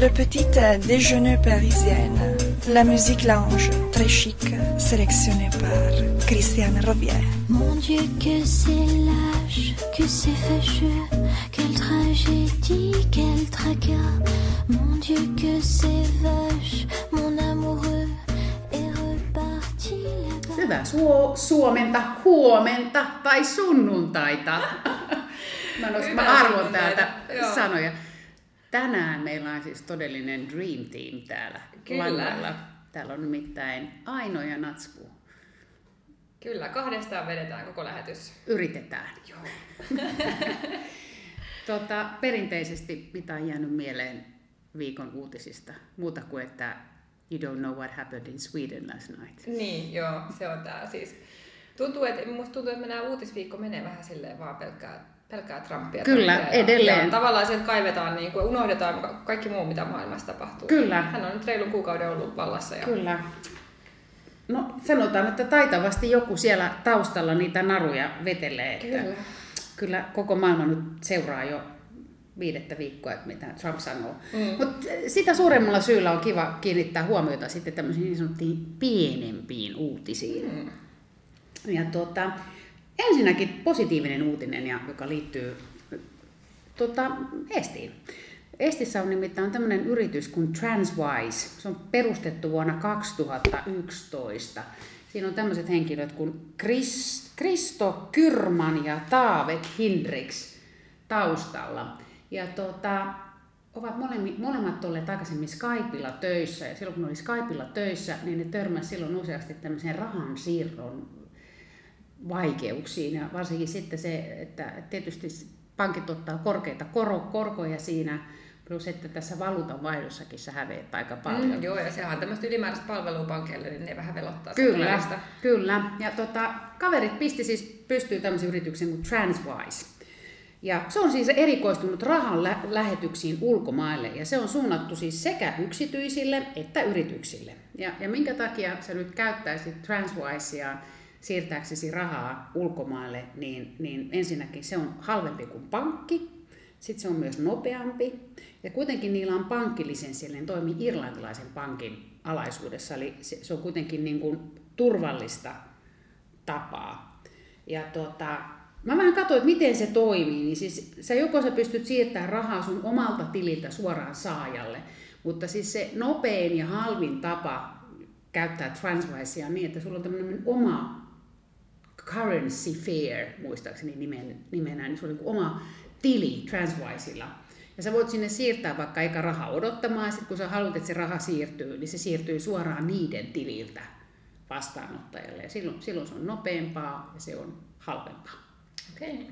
Le petit déjeuner parisienne. La musique lounge, très chic, sélectionnée par Christiane Robier. Mon Dieu, que c'est lâche, que c'est fâcheux, quelle tragédie, quel tracas. Mon Dieu, que c'est vache, mon amoureux est reparti là-bas. Hyvää su- suomenta, huomenta tai sunnuntaita. mä, nos, mä arvon täältä joo. Tänään meillä on siis todellinen Dream Team täällä Kyllä. langalla. Täällä on nimittäin Aino ja Natsku. Kyllä, kahdestaan vedetään koko lähetys. Yritetään. Joo. Tota, perinteisesti mitä on jäänyt mieleen viikon uutisista, muuta kuin että you don't know what happened in Sweden last night. Niin, joo, se on tää siis. Tuntuu, että, musta tuntuu, että nämä uutisviikko menee vähän silleen vaan pelkkää, pelkkää Trumpia. Kyllä, Trumpia edelleen. Ja tavallaan sieltä kaivetaan, niin kuin, unohdetaan ka- kaikki muu, mitä maailmassa tapahtuu. Kyllä. Hän on nyt reilun kuukauden ollut vallassa. Ja... Kyllä. No sanotaan, että taitavasti joku siellä taustalla niitä naruja vetelee. Että Kyllä. kyllä koko maailma nyt seuraa jo viidettä viikkoa, että mitä Trump sanoo. Mm. Mutta sitä suuremmalla syyllä on kiva kiinnittää huomiota sitten tämmöisiin niin sanottuihin pienempiin uutisiin. Mm. Ja tuota, ensinnäkin positiivinen uutinen, ja, joka liittyy tuota, Estiin. Estissä on nimittäin tämmöinen yritys kuin Transwise. Se on perustettu vuonna 2011. Siinä on tämmöiset henkilöt kuin Chris, Kristo Kyrman ja Taavet Hindriks taustalla. Ja tuota, ovat molemmat, molemmat olleet aikaisemmin Skypeilla töissä, ja silloin kun oli Skypeilla töissä, niin ne törmäsivät silloin useasti tämmöiseen rahan siirron vaikeuksiin, ja varsinkin sitten se, että tietysti pankit ottaa korkeita koro, korkoja siinä, plus että tässä valuutan vaihdossakin sä häveet aika paljon. Mm, joo, ja sehän on tämmöistä ylimääräistä palvelua pankeille, niin ne vähän velottaa sitä Kyllä, välistä. kyllä. Ja tota, kaverit pisti siis pystyy tämmöisen yrityksen kuin Transwise. Ja se on siis erikoistunut rahan lä- lähetyksiin ulkomaille ja se on suunnattu siis sekä yksityisille että yrityksille. Ja, ja minkä takia sä nyt käyttäisit Transwisea siirtääksesi rahaa ulkomaille, niin, niin ensinnäkin se on halvempi kuin pankki, sitten se on myös nopeampi ja kuitenkin niillä on pankkilisenssi, eli ne toimii irlantilaisen pankin alaisuudessa, eli se, se on kuitenkin niin kuin turvallista tapaa. Ja tota, mä vähän katsoin, että miten se toimii, niin siis sä joko sä pystyt siirtämään rahaa sun omalta tililtä suoraan saajalle, mutta siis se nopein ja halvin tapa käyttää Transwisea niin, että sulla on tämmöinen oma currency fair, muistaakseni nimen, nimenä, niin sulla on niin oma tili Transwisella. Ja sä voit sinne siirtää vaikka eikä rahaa odottamaan, ja sitten kun sä haluat, että se raha siirtyy, niin se siirtyy suoraan niiden tililtä vastaanottajalle. Ja silloin, silloin se on nopeampaa ja se on halvempaa. Okei.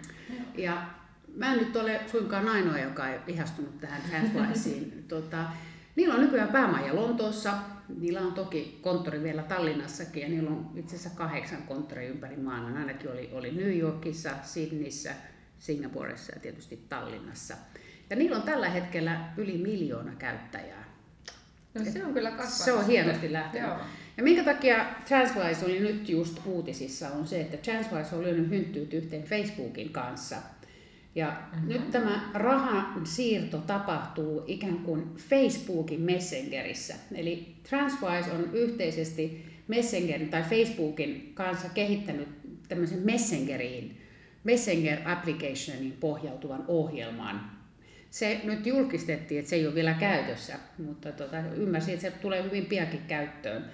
Ja mä en nyt ole suinkaan ainoa, joka ei ihastunut tähän Transwiseen. tota, niillä on nykyään päämaja Lontoossa, niillä on toki konttori vielä Tallinnassakin ja niillä on itse asiassa kahdeksan konttoria ympäri maailman. Ainakin oli, oli New Yorkissa, Sydneyssä, Singaporessa ja tietysti Tallinnassa. Ja niillä on tällä hetkellä yli miljoona käyttäjää. No se on kyllä kasvanut. Se on hienosti lähtenyt. Joo. Ja minkä takia Transwise oli nyt just uutisissa on se, että Transwise on lyönyt hynttyyt yhteen Facebookin kanssa. Ja mm-hmm. nyt tämä rahan siirto tapahtuu ikään kuin Facebookin Messengerissä. Eli Transwise on yhteisesti Messengerin tai Facebookin kanssa kehittänyt tämmöisen Messengeriin, Messenger applicationiin pohjautuvan ohjelman. Se nyt julkistettiin, että se ei ole vielä käytössä, mutta tota, ymmärsin, että se tulee hyvin piankin käyttöön.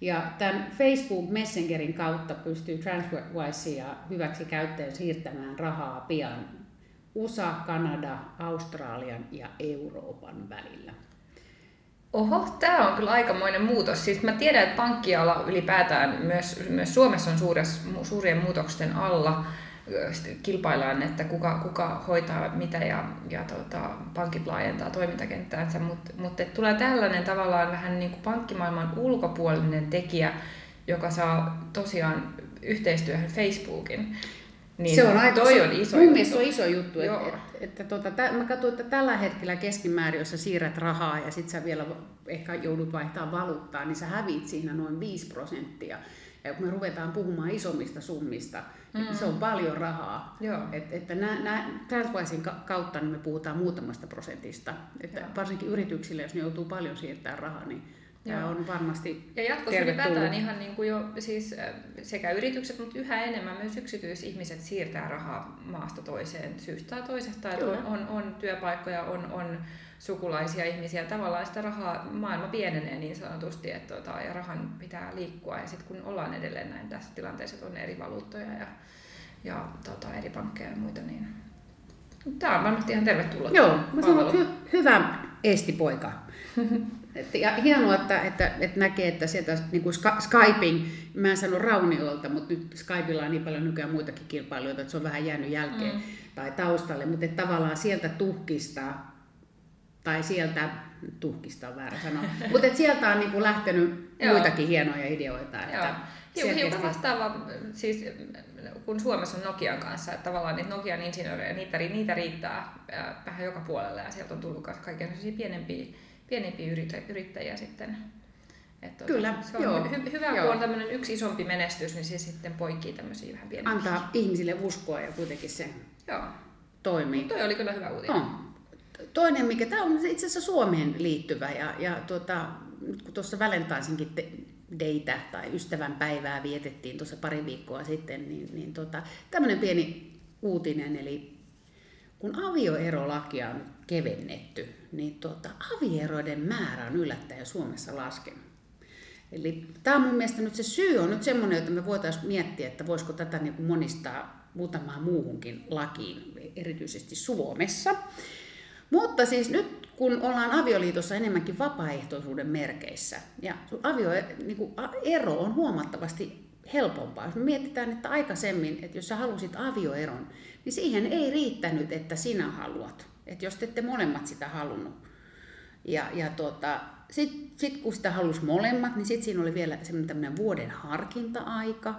Ja tämän Facebook Messengerin kautta pystyy Transwisea hyväksi käyttäen siirtämään rahaa pian USA, Kanada, Australian ja Euroopan välillä. Oho, tämä on kyllä aikamoinen muutos. Siis mä tiedän, että pankkiala ylipäätään myös, myös Suomessa on suures, suurien muutosten alla. Kilpaillaan, että kuka, kuka hoitaa mitä ja, ja tota, pankit laajentaa toimintakenttäänsä, mutta mut tulee tällainen tavallaan vähän niin kuin pankkimaailman ulkopuolinen tekijä, joka saa tosiaan yhteistyöhön Facebookin. Niin se on aika, toi se, on iso mun juttu. mielestä se on iso juttu. Joo. Että, että, että tota, tä, mä katsoin, että tällä hetkellä keskimäärin, jos sä siirrät rahaa ja sit sä vielä ehkä joudut vaihtaa valuuttaa, niin sä häviit siinä noin 5 prosenttia. Ja kun me ruvetaan puhumaan isommista summista, mm. se on paljon rahaa. Joo. Et, että nä, nä, Transwisein kautta niin me puhutaan muutamasta prosentista. Että varsinkin yrityksille, jos ne joutuu paljon siirtämään rahaa, niin Tämä on varmasti Ja jatkossa ylipäätään ihan niin kuin jo siis sekä yritykset, mutta yhä enemmän myös yksityisihmiset siirtää rahaa maasta toiseen syystä tai toisesta. Että on, on, on työpaikkoja, on, on sukulaisia ihmisiä. Tavallaan sitä rahaa, maailma pienenee niin sanotusti, että tota, ja rahan pitää liikkua. Ja sitten kun ollaan edelleen näin tässä tilanteessa, että on eri valuuttoja ja, ja tota, eri pankkeja ja muita, niin tämä on varmasti ihan tervetullut. Joo, mä sanon, hy- hyvä estipoika. Et, ja hienoa, että, että, että näkee, että sieltä niin kuin Skyping, mä en sano rauniolta, mutta nyt Skypeilla on niin paljon nykyään muitakin kilpailijoita, että se on vähän jäänyt jälkeen mm. tai taustalle, mutta että tavallaan sieltä tuhkista, tai sieltä, tuhkista on väärä sanoa, mutta että sieltä on niin kuin lähtenyt muitakin hienoja ideoita. Että Hiukan, hiukan vastaava, siis kun Suomessa on Nokian kanssa, että tavallaan niitä Nokian insinöörejä, niitä, niitä riittää vähän joka puolella ja sieltä on tullut kaiken pienempiä pienempiä yrittäjiä sitten. Että tuota, Kyllä, se on joo. Hy- hyvä, joo. kun on tämmöinen yksi isompi menestys, niin se sitten poikii tämmöisiä vähän pienempiä. Antaa ihmisille uskoa ja kuitenkin se joo. toimii. Toi oli kyllä hyvä uutinen. On. Toinen, mikä tämä on itse asiassa Suomeen liittyvä, ja, ja tuota, kun tuossa Valentaisinkin te, deitä tai ystävän päivää vietettiin tuossa pari viikkoa sitten, niin, niin tota, tämmöinen pieni uutinen, eli kun avioerolakia on kevennetty, niin tuota, avieroiden määrä on yllättäen Suomessa laskenut. Eli tämä on mun mielestä nyt se syy on nyt semmoinen, että me voitaisiin miettiä, että voisiko tätä niin kuin monistaa muutamaan muuhunkin lakiin, erityisesti Suomessa. Mutta siis nyt kun ollaan avioliitossa enemmänkin vapaaehtoisuuden merkeissä, ja avioero niin ero on huomattavasti helpompaa. Jos me mietitään, että aikaisemmin, että jos sä halusit avioeron, niin siihen ei riittänyt, että sinä haluat. Että jos te ette molemmat sitä halunnut. Ja, ja tota, sitten sit kun sitä halusi molemmat, niin sitten siinä oli vielä semmoinen vuoden harkinta-aika.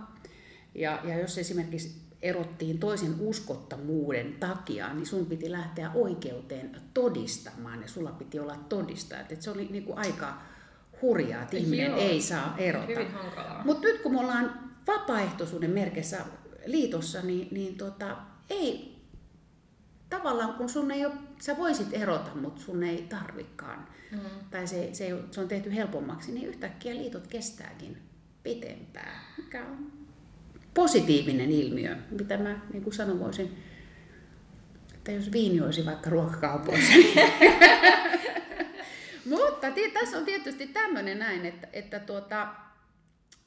Ja, ja jos esimerkiksi erottiin toisen uskottomuuden takia, niin sun piti lähteä oikeuteen todistamaan ja sulla piti olla todistajat. Et se oli niinku aika hurjaa, että ihminen Joo, ei saa erota. Mutta nyt kun me ollaan vapaaehtoisuuden merkeissä liitossa, niin, niin tota, ei, tavallaan kun sun ei ole, sä voisit erota, mutta sun ei tarvikaan, mm. tai se, se, se on tehty helpommaksi, niin yhtäkkiä liitot kestääkin pitempään, mikä on positiivinen ilmiö, mitä mä niin kuin sanon voisin, että jos viini olisi vaikka ruokakaupoissa. Niin mutta tässä on tietysti tämmöinen näin, että, että tuota,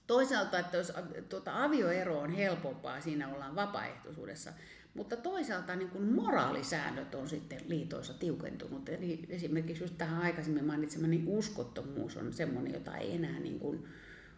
toisaalta, että jos tuota, avioero on helpompaa, siinä ollaan vapaaehtoisuudessa, mutta toisaalta niin kuin moraalisäännöt on sitten liitoissa tiukentunut. Eli esimerkiksi just tähän aikaisemmin mainitsemani uskottomuus on semmoinen, jota ei enää niin kuin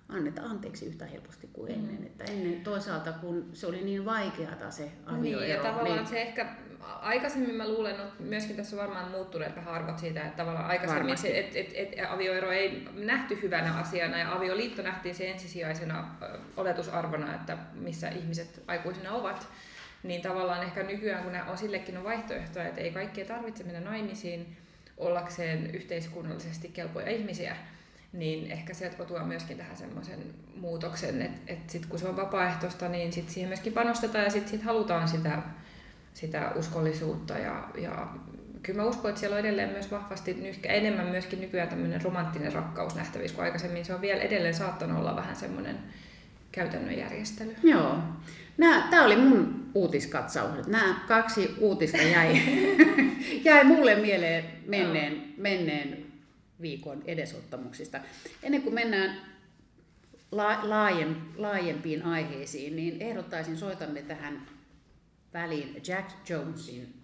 anneta anteeksi yhtä helposti kuin ennen. Mm. Että ennen toisaalta, kun se oli niin vaikeata se avioero. Niin, ja tavallaan niin... se ehkä aikaisemmin mä luulen, että myöskin tässä on varmaan muuttuneet vähän arvot siitä, että tavallaan aikaisemmin se, et, et, et, avioero ei nähty hyvänä asiana ja avioliitto nähtiin se ensisijaisena oletusarvona, että missä ihmiset aikuisina ovat niin tavallaan ehkä nykyään, kun on sillekin on vaihtoehtoja, että ei kaikkia tarvitse mennä naimisiin ollakseen yhteiskunnallisesti kelpoja ihmisiä, niin ehkä se tuo myöskin tähän semmoisen muutoksen, että, että sit kun se on vapaaehtoista, niin sit siihen myöskin panostetaan ja sitten sit halutaan sitä, sitä uskollisuutta ja, ja kyllä mä uskon, että siellä on edelleen myös vahvasti enemmän myöskin nykyään tämmöinen romanttinen rakkaus nähtävissä, kun aikaisemmin. Se on vielä edelleen saattanut olla vähän semmoinen käytännön järjestely. Joo. Tämä oli mun uutiskatsaus. Nämä kaksi uutista jäi, jäi mulle mieleen menneen, menneen viikon edesottamuksista. Ennen kuin mennään laajem, laajempiin aiheisiin, niin ehdottaisin soitamme tähän väliin Jack Jonesin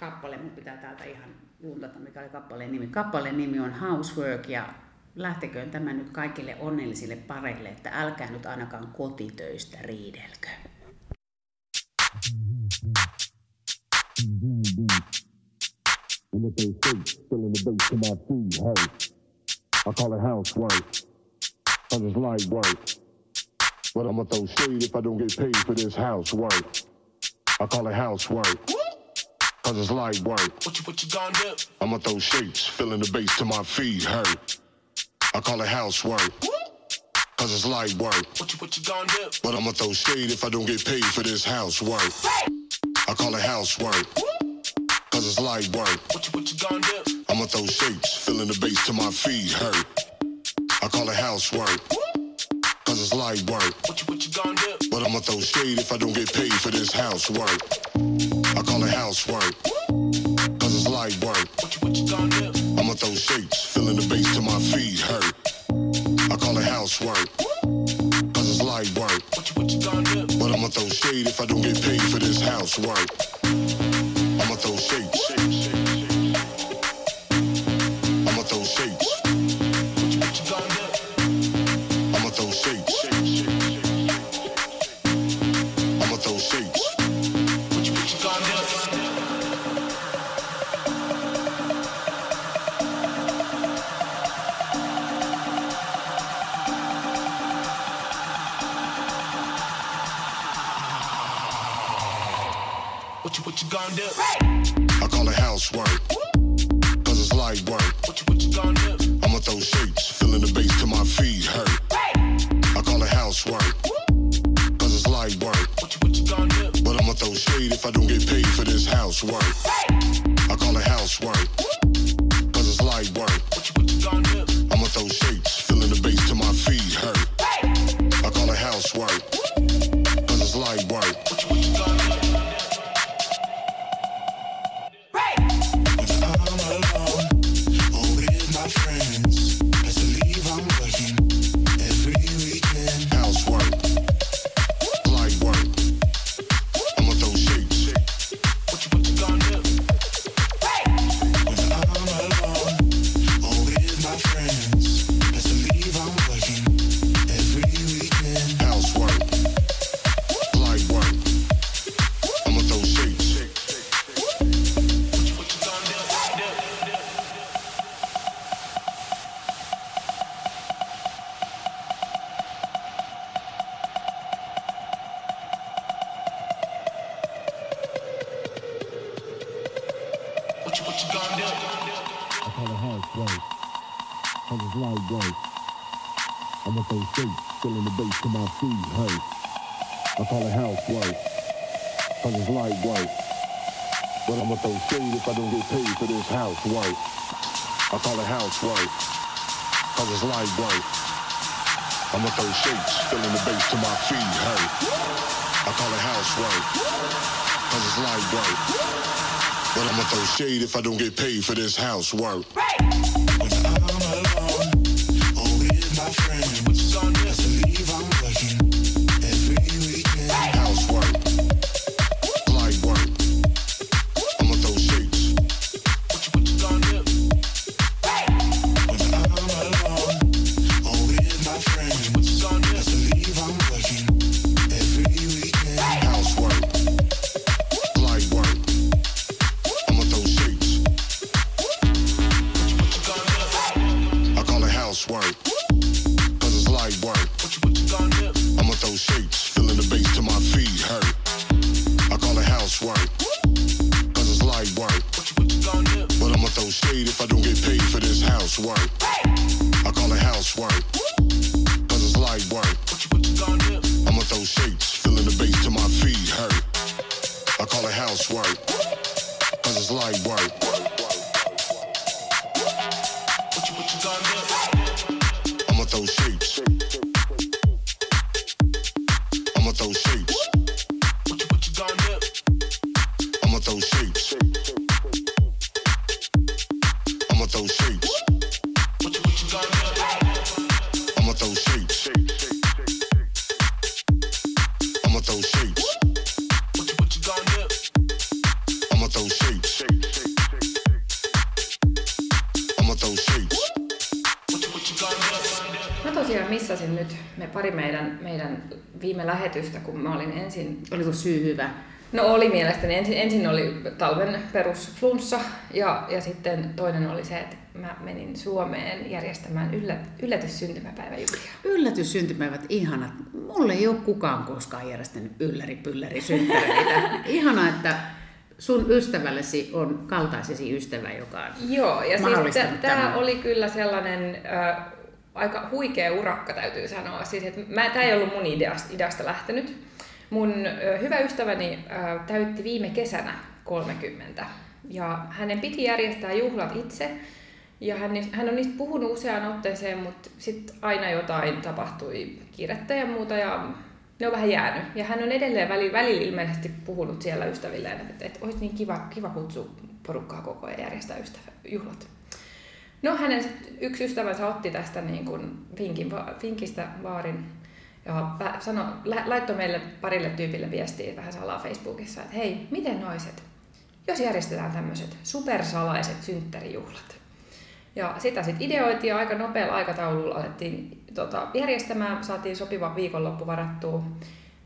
kappale. Mun pitää täältä ihan luntata, mikä oli kappaleen nimi. Kappaleen nimi on Housework ja lähteköön tämä nyt kaikille onnellisille pareille, että älkää nyt ainakaan kotitöistä riidelkö. But I'ma throw shade if I don't get paid for this housework. I call it housework, cause it's light work. What you, what you gonna do? I'ma throw shapes, filling the bass till my feet hurt. I call it housework. cause it's light work. What you, what you gonna do? But I'ma throw shade if I don't get paid for this housework. I call it housework, cause it's light work. What you, what you gonna do? I'ma throw shapes, feeling the bass till my feet hurt. I call it housework, cause it's light work. What you, what you gonna do? But I'ma throw shade if I don't get paid for this housework. I call it housework, cause it's light work. What you, what you gonna do? I'ma throw shapes, feeling the bass till my feet hurt. I call it housework, cause it's light work. What you, what you gonna do? But I'ma throw shade if I don't get paid for this housework. I'ma throw shapes. You, what you for this housework. I call it housework. Cause it's light work. I'ma throw shapes, feeling the bass to my feet hurt. I call it housework. Cause it's light work. But I'ma throw shade if I don't get paid for this housework. Housework, meidän, meidän viime lähetystä, kun mä olin ensin... Oliko syy hyvä? No oli mielestäni. Ensin, ensin oli talven perusflunssa ja, ja sitten toinen oli se, että mä menin Suomeen järjestämään yllä, yllätyssyntymäpäiväjuhlia. Yllätyssyntymäivät ihanat. Mulle ei ole kukaan koskaan järjestänyt ylläri-pylläri synttäreitä. Ihanaa, että sun ystävällesi on kaltaisesi ystävä, joka on Joo, ja siis tämä oli kyllä sellainen, äh, aika huikea urakka täytyy sanoa. Siis, että mä, tämä ei ollut mun ideasta, lähtenyt. Mun hyvä ystäväni täytti viime kesänä 30 ja hänen piti järjestää juhlat itse. Ja hän, hän on niistä puhunut useaan otteeseen, mutta sitten aina jotain tapahtui kiirettä ja muuta ja ne on vähän jäänyt. Ja hän on edelleen välillä, välillä ilmeisesti puhunut siellä ystävilleen, että, että olisi niin kiva, kiva kutsua porukkaa koko ajan järjestää ystävä, juhlat. No hänen yksi ystävänsä otti tästä niin kuin vinkin, vinkistä vaarin ja sano, laittoi meille parille tyypille viestiä vähän salaa Facebookissa, että hei, miten noiset, jos järjestetään tämmöiset supersalaiset synttärijuhlat. Ja sitä sitten ideoitiin ja aika nopealla aikataululla alettiin tota, järjestämään, saatiin sopiva viikonloppu varattua.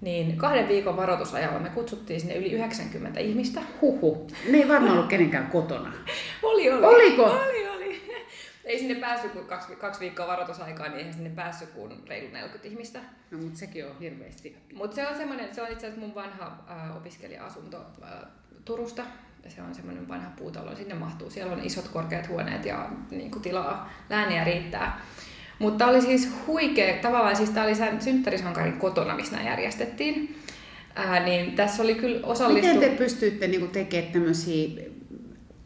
Niin kahden viikon varoitusajalla me kutsuttiin sinne yli 90 ihmistä. Huhu. Ne ei varmaan ollut kenenkään kotona. oli, oli. Oliko? Oli, oli. Ei sinne päässyt kuin kaksi, kaksi viikkoa varoitusaikaa, niin eihän sinne päässyt kuin reilu 40 ihmistä. No, mutta sekin on hirveästi. Mutta se on semmoinen, se on itse asiassa mun vanha äh, opiskelija-asunto äh, Turusta, se on semmoinen vanha puutalo, sinne mahtuu. Siellä on isot korkeat huoneet ja niin kuin tilaa lääniä riittää. Mutta oli siis huikea, tavallaan siis tämä oli synttärisankarin kotona, missä nämä järjestettiin. Ää, niin tässä oli kyllä osallistu... Miten te pystyitte niin tekemään tämmöisiä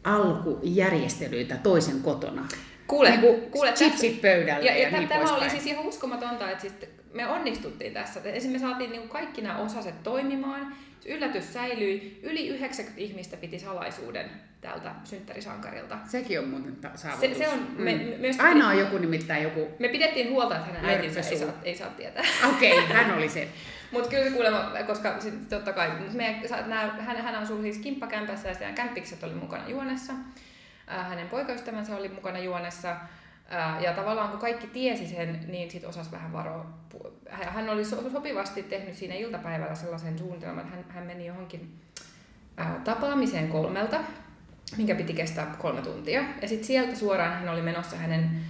alkujärjestelyitä toisen kotona? Kuule, niin kuule chipsit pöydällä ja, ja, ja niin tämä oli siis ihan uskomatonta, että siis me onnistuttiin tässä. Esimerkiksi me saatiin niin kaikki nämä osaset toimimaan yllätys säilyi. Yli 90 ihmistä piti salaisuuden tältä synttärisankarilta. Sekin on muuten saavutus. Se, se on, me, mm. myös Aina on joku nimittäin joku... Me pidettiin huolta, että hänen äitinsä ei saa, ei saa tietää. Okei, okay, hän oli se. Mutta kyllä kuulemma, koska sit, totta kai, me, nää, hän, hän asui siis kimppakämpässä ja sitten kämppikset oli mukana juonessa. Hänen poikaystävänsä oli mukana juonessa. Ja tavallaan kun kaikki tiesi sen, niin sit osas vähän varoa. Hän oli sopivasti tehnyt siinä iltapäivällä sellaisen suunnitelman, että hän, hän meni johonkin tapaamiseen kolmelta, minkä piti kestää kolme tuntia. Ja sitten sieltä suoraan hän oli menossa hänen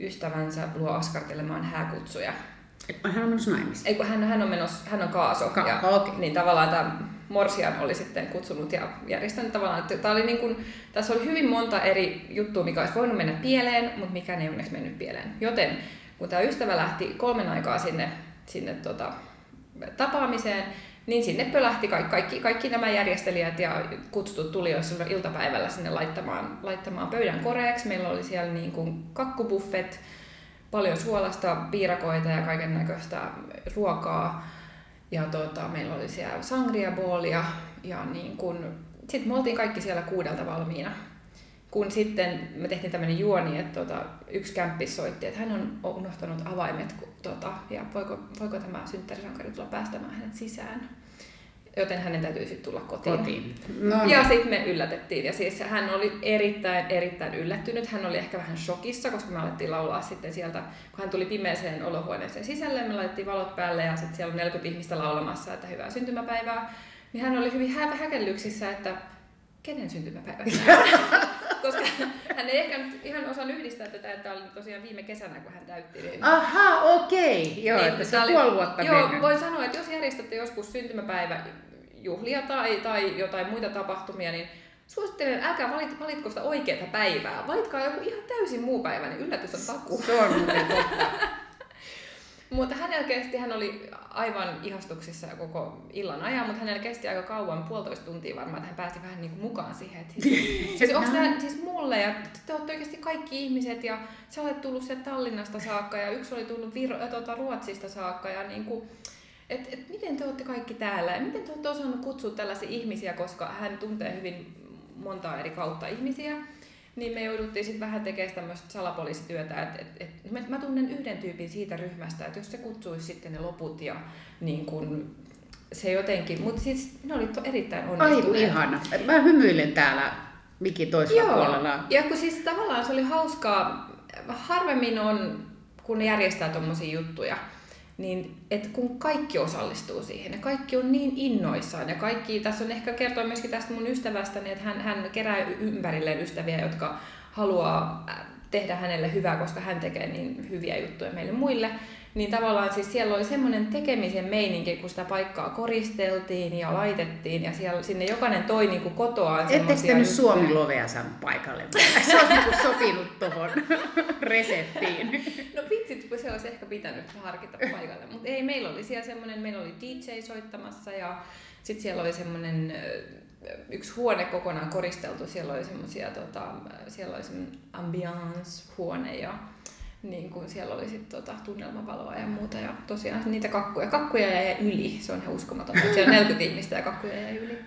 ystävänsä luo askartelemaan hääkutsuja. Hän on menossa naimisiin? Ei, kun hän, hän on menossa, hän on kaaso. Ka- ja, okay. Niin tavallaan tämä Morsian oli sitten kutsunut ja järjestänyt tavallaan, että tämä oli niin kuin, tässä oli hyvin monta eri juttua, mikä olisi voinut mennä pieleen, mutta mikä ei onneksi mennyt pieleen. Joten kun tämä ystävä lähti kolmen aikaa sinne, sinne tota, tapaamiseen, niin sinne pölähti kaikki, kaikki, kaikki nämä järjestelijät ja kutsutut tulijoissa iltapäivällä sinne laittamaan, laittamaan pöydän koreeksi. Meillä oli siellä niin kuin kakkubuffet, paljon suolasta, piirakoita ja kaiken näköistä ruokaa. Ja tota, meillä oli siellä sangria boolia ja niin kun, sitten me oltiin kaikki siellä kuudelta valmiina. Kun sitten me tehtiin tämmöinen juoni, että tota, yksi kämppis soitti, että hän on unohtanut avaimet tota, ja voiko, voiko tämä synttärisankari tulla päästämään hänet sisään joten hänen täytyy sitten tulla kotiin. kotiin. No, ja no. sitten me yllätettiin. Ja siis hän oli erittäin, erittäin yllättynyt. Hän oli ehkä vähän shokissa, koska me alettiin laulaa sitten sieltä, kun hän tuli pimeeseen olohuoneeseen sisälle, me laitettiin valot päälle ja sitten siellä on 40 ihmistä laulamassa, että hyvää syntymäpäivää. Niin hän oli hyvin hä- häkellyksissä, että kenen syntymäpäivä Koska hän ei ehkä nyt ihan osannut yhdistää tätä, että oli tosiaan viime kesänä, kun hän täytti. Niin... Aha, okei. Okay. Joo, niin, että se oli, puoli vuotta Joo, mennyt. voin sanoa, että jos järjestätte joskus syntymäpäivä juhlia tai, tai jotain muita tapahtumia, niin suosittelen, älkää valit, valitko sitä oikeaa päivää. Valitkaa joku ihan täysin muu päivä, niin yllätys on takuu. Se on muuten totta. Mutta hänellä kesti, hän oli aivan ihastuksissa koko illan ajan, mutta hänellä kesti aika kauan, puolitoista tuntia varmaan, että hän pääsi vähän niin kuin mukaan siihen. Että siis, siis onko tämä siis mulle ja te olette oikeasti kaikki ihmiset ja sä olet tullut sieltä Tallinnasta saakka ja yksi oli tullut Viro, tuota, Ruotsista saakka ja niin kuin, et, et miten te olette kaikki täällä ja miten te olette osannut kutsua tällaisia ihmisiä, koska hän tuntee hyvin montaa eri kautta ihmisiä. Niin me jouduttiin sitten vähän tekemään tämmöistä salapoliisityötä, että et, et, mä, mä tunnen yhden tyypin siitä ryhmästä, että jos se kutsuisi sitten ne loput ja niin kun, se jotenkin, mutta siis ne oli erittäin onnistuneet. Ai ihana. Mä hymyilen täällä mikin toisella Joo. puolella. Ja kun siis tavallaan se oli hauskaa, harvemmin on, kun järjestää tuommoisia juttuja, niin et kun kaikki osallistuu siihen ja kaikki on niin innoissaan ja kaikki, tässä on ehkä kertoa myöskin tästä mun ystävästäni, että hän, hän kerää ympärilleen ystäviä, jotka haluaa äh, tehdä hänelle hyvää, koska hän tekee niin hyviä juttuja meille muille. Niin tavallaan siis siellä oli semmoinen tekemisen meininki, kun sitä paikkaa koristeltiin ja laitettiin ja siellä, sinne jokainen toi niin kuin kotoaan Ettekö te nyt Suomi-lovea saanut paikalle? Se on niin sopinut tuohon reseptiin. No vitsit, se olisi ehkä pitänyt harkita paikalle. Mutta ei, meillä oli siellä semmoinen, meillä oli DJ soittamassa ja sitten siellä oli semmoinen yksi huone kokonaan koristeltu. Siellä oli semmoisia, tota, siellä oli semmoinen ambiance-huone ja niin kuin siellä oli sitten tota, tunnelmavaloa ja muuta. Ja tosiaan niitä kakkuja, kakkuja jäi yli. Se on ihan uskomatonta, siellä on 40 ihmistä ja kakkuja jäi yli.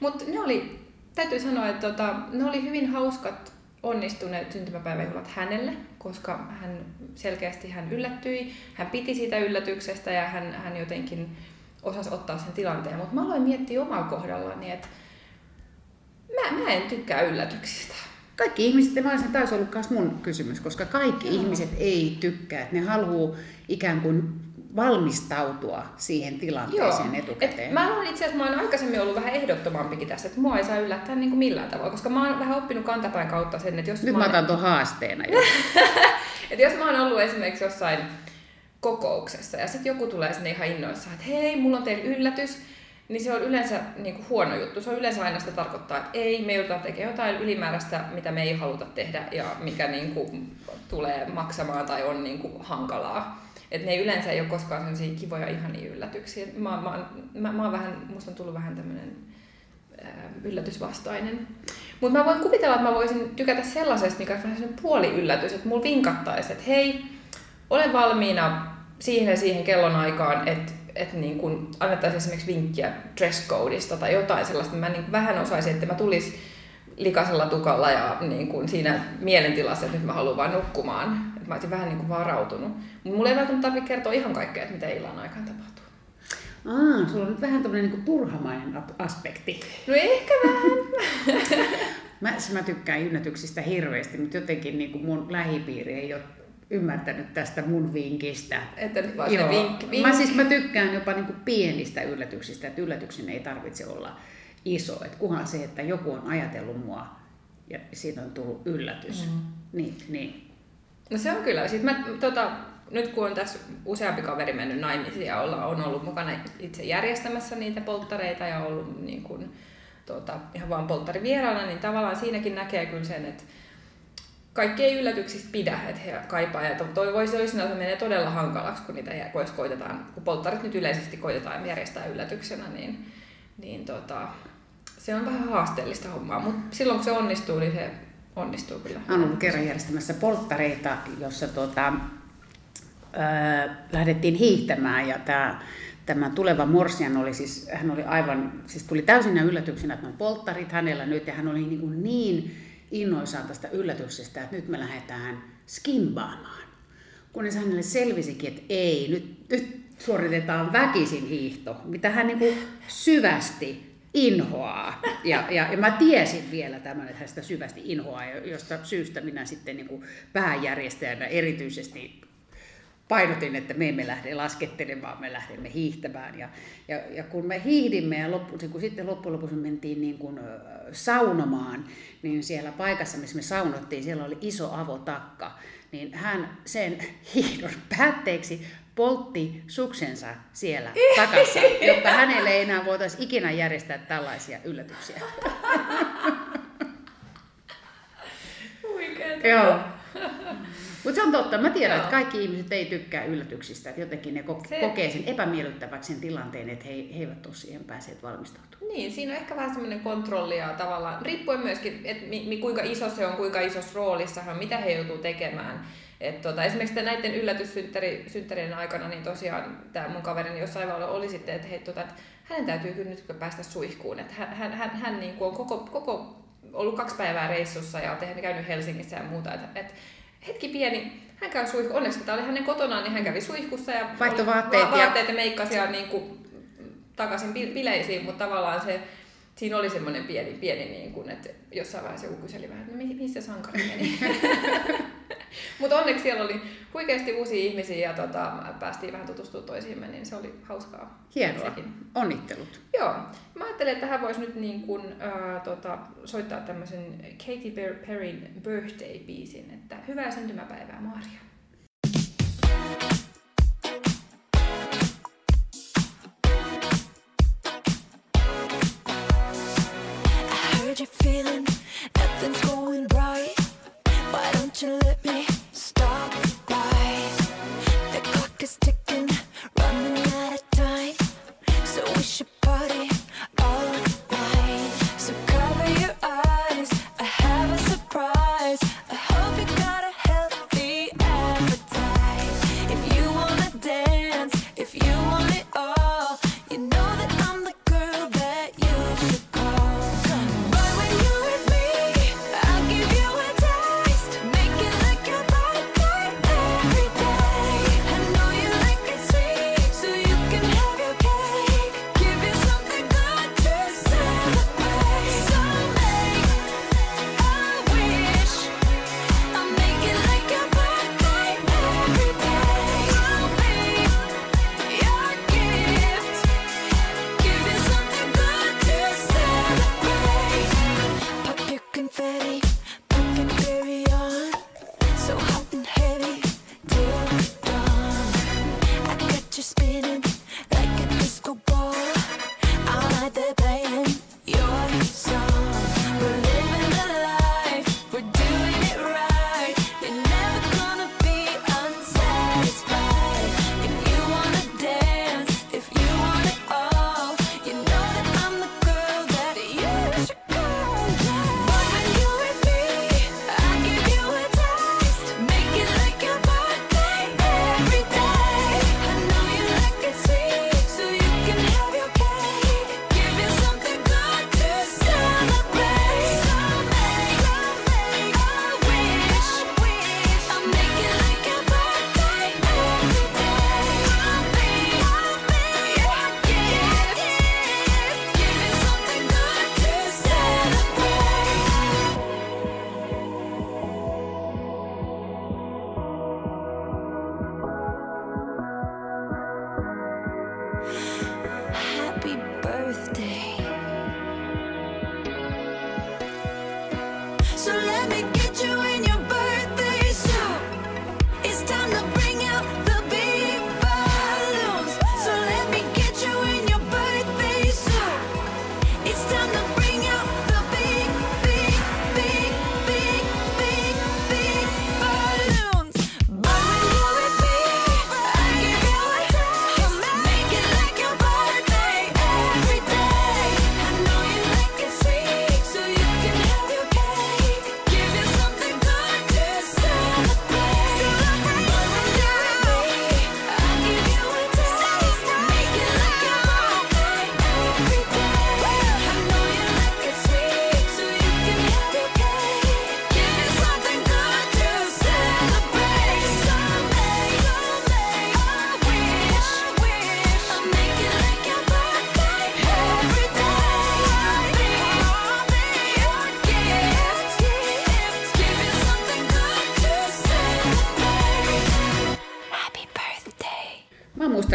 Mutta ne oli, täytyy sanoa, että tota, ne oli hyvin hauskat onnistuneet syntymäpäiväjuhlat hänelle, koska hän selkeästi hän yllättyi, hän piti siitä yllätyksestä ja hän, hän jotenkin osasi ottaa sen tilanteen. Mutta mä aloin miettiä omalla kohdallani, että mä, mä en tykkää yllätyksistä. Kaikki ihmiset, ja se taisi ollut myös mun kysymys, koska kaikki Joo. ihmiset ei tykkää, että ne haluaa ikään kuin valmistautua siihen tilanteeseen Joo. etukäteen. Et mä olen itse asiassa, mä olen aikaisemmin ollut vähän ehdottomampikin tässä, että mua ei saa yllättää niin kuin millään tavalla, koska mä oon vähän oppinut kantapäin kautta sen, että jos Nyt mä, mä otan tuon haasteena jo. että jos mä oon ollut esimerkiksi jossain kokouksessa ja sitten joku tulee sinne ihan innoissaan, että hei, mulla on teille yllätys, niin se on yleensä niin kuin huono juttu. Se on yleensä aina sitä tarkoittaa, että ei, me joudutaan tekemään jotain ylimääräistä, mitä me ei haluta tehdä ja mikä niin kuin, tulee maksamaan tai on niin kuin, hankalaa. Et ne yleensä ei ole koskaan sellaisia kivoja ihania yllätyksiä. Mä, mä, mä, mä oon vähän, musta on tullut vähän tämmöinen yllätysvastainen. Mutta mä voin kuvitella, että mä voisin tykätä sellaisesta, mikä on vähän puoli yllätys, että mulla vinkattaisi, että hei, olen valmiina siihen ja siihen kellon aikaan, että että niin kun annettaisiin esimerkiksi vinkkiä dress codeista tai jotain sellaista, mä niin vähän osaisin, että mä tulis likaisella tukalla ja niin kun siinä mielentilassa, että nyt mä haluan vaan nukkumaan. Että mä olisin vähän niin kuin varautunut. Mutta mulla ei välttämättä tarvitse kertoa ihan kaikkea, että mitä illan aikaan tapahtuu. Aa, sulla on nyt vähän tämmöinen niin turhamainen aspekti. No ehkä vähän. mä, mä tykkään yllätyksistä hirveästi, mutta jotenkin niin kuin mun lähipiiri ei ole ymmärtänyt tästä mun vinkistä. Että nyt vaan Joo. vinkki, vinkki. Mä, siis mä tykkään jopa niin kuin pienistä yllätyksistä, että yllätyksen ei tarvitse olla iso. Että kunhan se, että joku on ajatellut mua ja siitä on tullut yllätys. Mm. Niin, niin. No se on kyllä. Sitten mä, tota, nyt kun on tässä useampi kaveri mennyt naimisiin ja olla, on ollut mukana itse järjestämässä niitä polttareita ja ollut niin kuin, tota, ihan vaan polttarivieraana, niin tavallaan siinäkin näkee kyllä sen, että kaikki ei yllätyksistä pidä, että he kaipaa. Ja toi voisi olisi, että menee todella hankalaksi, kun niitä koitetaan, kun polttarit nyt yleisesti koitetaan järjestää yllätyksenä, niin, niin tota, se on vähän haasteellista hommaa. Mutta silloin kun se onnistuu, niin se onnistuu kyllä. Olen ollut kerran järjestämässä polttareita, jossa tota, ää, lähdettiin hiihtämään ja tämä tämä tuleva Morsian oli siis, hän oli aivan, siis tuli täysin yllätyksenä, että on polttarit hänellä nyt ja hän oli niin, kuin niin innoissaan tästä yllätyksestä, että nyt me lähdetään skimbaamaan. Kunnes hänelle selvisikin, että ei, nyt, nyt suoritetaan väkisin hiihto, mitä hän niin kuin syvästi inhoaa. Ja, ja, ja mä tiesin vielä tämän, että hän sitä syvästi inhoaa, josta syystä minä sitten niin kuin pääjärjestäjänä erityisesti painotin, että me emme lähde laskettelemaan, me lähdemme hiihtämään. Ja, ja, ja kun me hiihdimme ja loppu, kun sitten loppujen lopuksi mentiin niin kuin, saunomaan, niin siellä paikassa, missä me saunottiin, siellä oli iso avotakka. Niin hän sen hiihdon päätteeksi poltti suksensa siellä takassa, jotta hänelle ei enää voitaisiin ikinä järjestää tällaisia yllätyksiä. Joo. Mutta se on totta. Mä tiedän, Joo. että kaikki ihmiset ei tykkää yllätyksistä. Että jotenkin ne koke- se... kokee sen epämiellyttäväksi sen tilanteen, että he, he eivät ole siihen päässeet valmistautumaan. Niin, siinä on ehkä vähän semmoinen kontrolli ja tavallaan, riippuen myöskin, että mi, mi, kuinka iso se on, kuinka isossa roolissa mitä he joutuu tekemään. Et tota, esimerkiksi näiden yllätyssynttärien aikana, niin tosiaan tämä mun kaverini jossain vaiheessa oli sitten, että, hei, tota, että hänen täytyy kyllä nyt päästä suihkuun. Että hän, hän, hän, hän niin kuin on koko, koko ollut kaksi päivää reissussa ja tehnyt, käynyt Helsingissä ja muuta. Että, että hetki pieni, hän käy suihku, onneksi tämä oli hänen kotonaan, niin hän kävi suihkussa ja vaihtoi vaatteet, va- vaatteet ja, ja meikkasi ja niin kuin, takaisin bileisiin, mutta tavallaan se, siinä oli semmoinen pieni, pieni niin kuin, että jossain vaiheessa joku kyseli vähän, että no, missä sankari meni. Mutta onneksi siellä oli huikeasti uusia ihmisiä ja tota, päästiin vähän tutustumaan toisiimme, niin se oli hauskaa. Hienoa. Sekin. Onnittelut. Joo. Mä ajattelin, että tähän voisi nyt niin kun, äh, tota, soittaa tämmöisen Katy Perryn birthday-biisin, että hyvää syntymäpäivää Maria.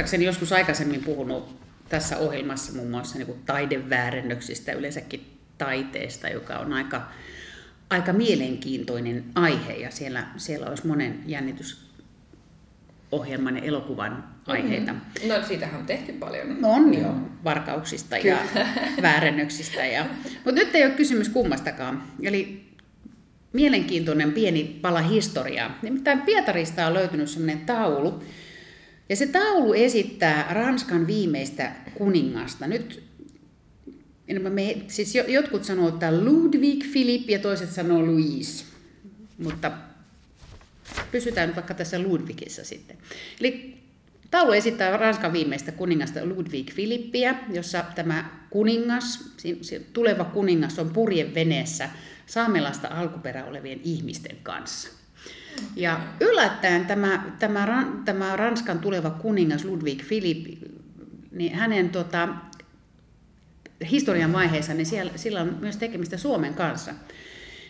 Muistaakseni joskus aikaisemmin puhunut tässä ohjelmassa muun muassa niin kuin taideväärennöksistä, yleensäkin taiteesta, joka on aika, aika mielenkiintoinen aihe ja siellä, siellä olisi monen jännitys ohjelman ja elokuvan aiheita. Mm-hmm. No siitähän on tehty paljon. No on jo, varkauksista Kyllä. ja väärennöksistä. Ja, mutta nyt ei ole kysymys kummastakaan. Eli mielenkiintoinen pieni pala historiaa. Nimittäin Pietarista on löytynyt sellainen taulu, ja se taulu esittää Ranskan viimeistä kuningasta. Nyt me, siis jotkut sanoo, että Ludwig Philip ja toiset sanoo Louise. Mutta pysytään vaikka tässä Ludwigissa sitten. Eli taulu esittää Ranskan viimeistä kuningasta Ludwig Filippiä, jossa tämä kuningas, tuleva kuningas on purjeveneessä saamelasta alkuperä olevien ihmisten kanssa. Ja yllättäen tämä, tämä, tämä Ranskan tuleva kuningas Ludwig Philip, niin hänen tota, historian vaiheessa, niin siellä, sillä on myös tekemistä Suomen kanssa.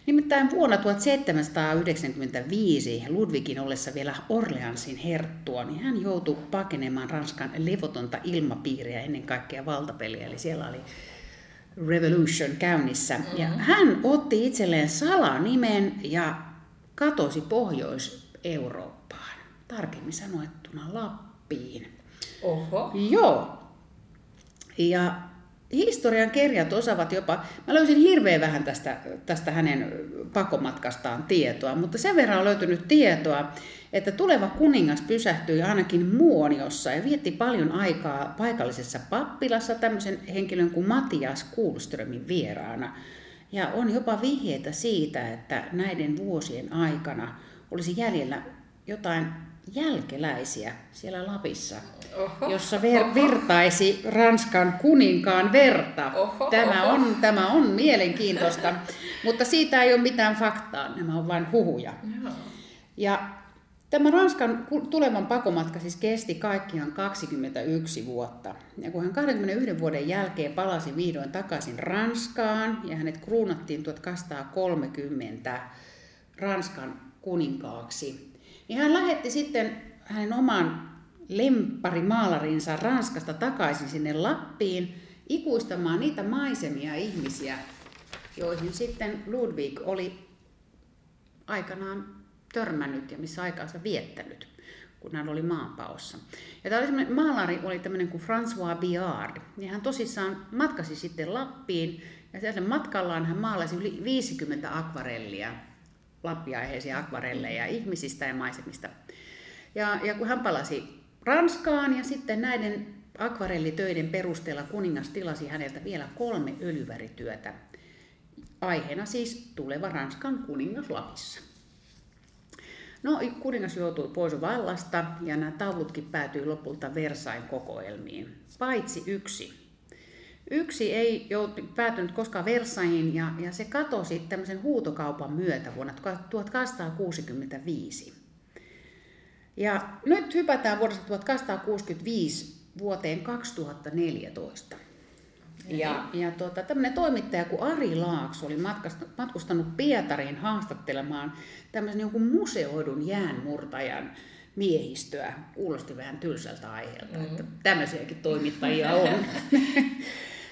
Nimittäin vuonna 1795 Ludwigin ollessa vielä Orleansin herttua, niin hän joutui pakenemaan Ranskan levotonta ilmapiiriä ennen kaikkea valtapeliä, eli siellä oli Revolution käynnissä. Mm-hmm. Ja hän otti itselleen salanimen ja katosi Pohjois-Eurooppaan, tarkemmin sanottuna Lappiin. Oho. Joo. Ja historian kerjat osaavat jopa, mä löysin hirveän vähän tästä, tästä hänen pakomatkastaan tietoa, mutta sen verran on löytynyt tietoa, että tuleva kuningas pysähtyi ainakin Muoniossa ja vietti paljon aikaa paikallisessa pappilassa tämmöisen henkilön kuin Matias Kuulströmin vieraana. Ja on jopa vihjeitä siitä, että näiden vuosien aikana olisi jäljellä jotain jälkeläisiä siellä Lapissa, oho, jossa ver- virtaisi Ranskan kuninkaan verta. Oho, tämä, oho. On, tämä on mielenkiintoista, mutta siitä ei ole mitään faktaa, nämä on vain huhuja. Joo. Ja Tämä Ranskan tulevan pakomatka siis kesti kaikkiaan 21 vuotta. Ja kun hän 21 vuoden jälkeen palasi vihdoin takaisin Ranskaan ja hänet kruunattiin 1830 Ranskan kuninkaaksi, niin hän lähetti sitten hänen oman lempparimaalarinsa Ranskasta takaisin sinne Lappiin ikuistamaan niitä maisemia ihmisiä, joihin sitten Ludwig oli aikanaan törmännyt ja missä aikaansa viettänyt, kun hän oli maanpaossa. Ja tämä oli maalari oli tämmöinen kuin François Biard, ja hän tosissaan matkasi sitten Lappiin, ja siellä matkallaan hän maalasi yli 50 akvarellia, lappiaiheisia akvarelleja ihmisistä ja maisemista. Ja, ja kun hän palasi Ranskaan ja sitten näiden akvarellitöiden perusteella kuningas tilasi häneltä vielä kolme öljyvärityötä. Aiheena siis tuleva Ranskan kuningas Lapissa. No, kuningas joutui pois vallasta ja nämä taulutkin päätyi lopulta Versain kokoelmiin, paitsi yksi. Yksi ei joutu, päätynyt koskaan Versaihin ja, ja se katosi tämmöisen huutokaupan myötä vuonna 1865. Ja nyt hypätään vuodesta 1865 vuoteen 2014. Ja, ja tuota, tämmöinen toimittaja kuin Ari Laakso oli matkustanut Pietariin haastattelemaan tämmöisen jonkun museoidun jäänmurtajan miehistöä. Kuulosti vähän tylsältä aiheelta, mm. että tämmöisiäkin toimittajia on.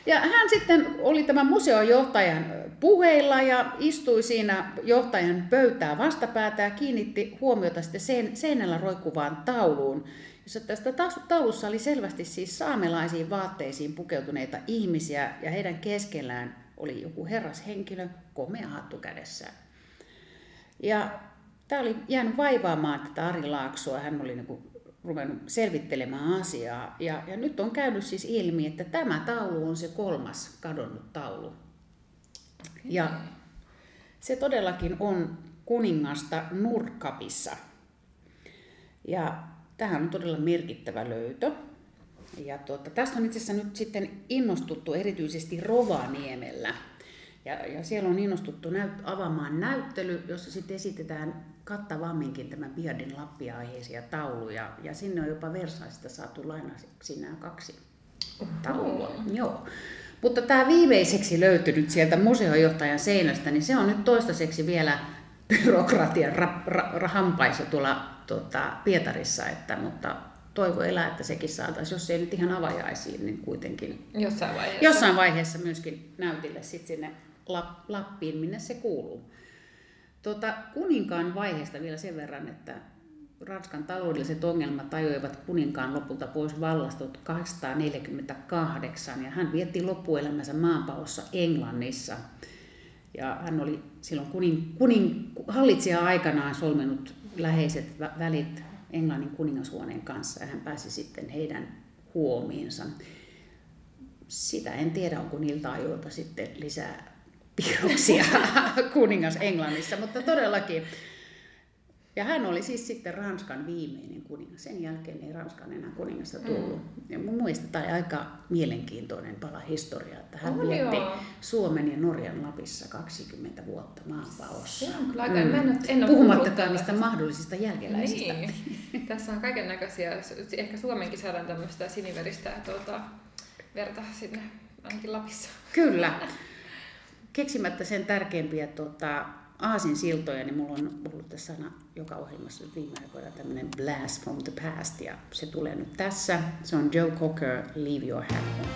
ja hän sitten oli tämän museojohtajan puheilla ja istui siinä johtajan pöytää vastapäätä ja kiinnitti huomiota sitten seinällä roikkuvaan tauluun, jossa tästä taulussa oli selvästi siis saamelaisiin vaatteisiin pukeutuneita ihmisiä ja heidän keskellään oli joku herrashenkilö komea hattu kädessään. Ja tämä oli jäänyt vaivaamaan tätä Ari Laaksoa, hän oli niin kuin ruvennut selvittelemään asiaa. Ja, ja nyt on käynyt siis ilmi, että tämä taulu on se kolmas kadonnut taulu. Ja se todellakin on kuningasta Nurkapissa. Ja Tähän on todella merkittävä löytö. Ja tuota, tästä on itse asiassa nyt sitten innostuttu erityisesti Rovaniemellä. Ja, ja siellä on innostuttu näyt, avaamaan näyttely, jossa sitten esitetään kattavamminkin tämän Biardin Lappi-aiheisia tauluja. Ja sinne on jopa Versaista saatu lainaksi nämä kaksi taulua. Joo. Mutta tämä viimeiseksi löytynyt sieltä museojohtajan seinästä, niin se on nyt toistaiseksi vielä byrokratian ra- ra- hampaissa tuolla tota, Pietarissa, että, mutta toivo elää, että sekin saataisiin, jos ei nyt ihan avajaisiin, niin kuitenkin Jossain vaiheessa. jossain vaiheessa myöskin näytille sit sinne Lap- Lappiin, minne se kuuluu. Tuota, kuninkaan vaiheesta vielä sen verran, että Ranskan taloudelliset ongelmat ajoivat kuninkaan lopulta pois vallasta 848 ja hän vietti loppuelämänsä maanpaossa Englannissa. Ja hän oli silloin kunin, kunin, hallitsija aikanaan solminut läheiset vä- välit Englannin kuningashuoneen kanssa ja hän pääsi sitten heidän huomiinsa. Sitä en tiedä, onko niiltä ajoilta sitten lisää piirroksia kuningas Englannissa, mutta todellakin. Ja hän oli siis sitten Ranskan viimeinen kuningas. Sen jälkeen ei Ranskan enää kuningasta tullut. Mm. Ja mun mielestä tämä aika mielenkiintoinen pala historiaa, että hän On vietti joo. Suomen ja Norjan Lapissa 20 vuotta maanpaossa. Se on kyllä aika, mä en, ole- en Puhumattakaan niistä mahdollisista jälkeläisistä. Niin. Tässä on kaiken näköisiä, ehkä Suomenkin saadaan tämmöistä siniveristä tuota, verta sinne, ainakin Lapissa. Kyllä. Keksimättä sen tärkeimpiä tuota, aasin siltoja, niin mulla on ollut tässä aina joka ohjelmassa viime aikoina tämmöinen Blast from the Past, ja se tulee nyt tässä. Se on Joe Cocker, Leave Your Hat On.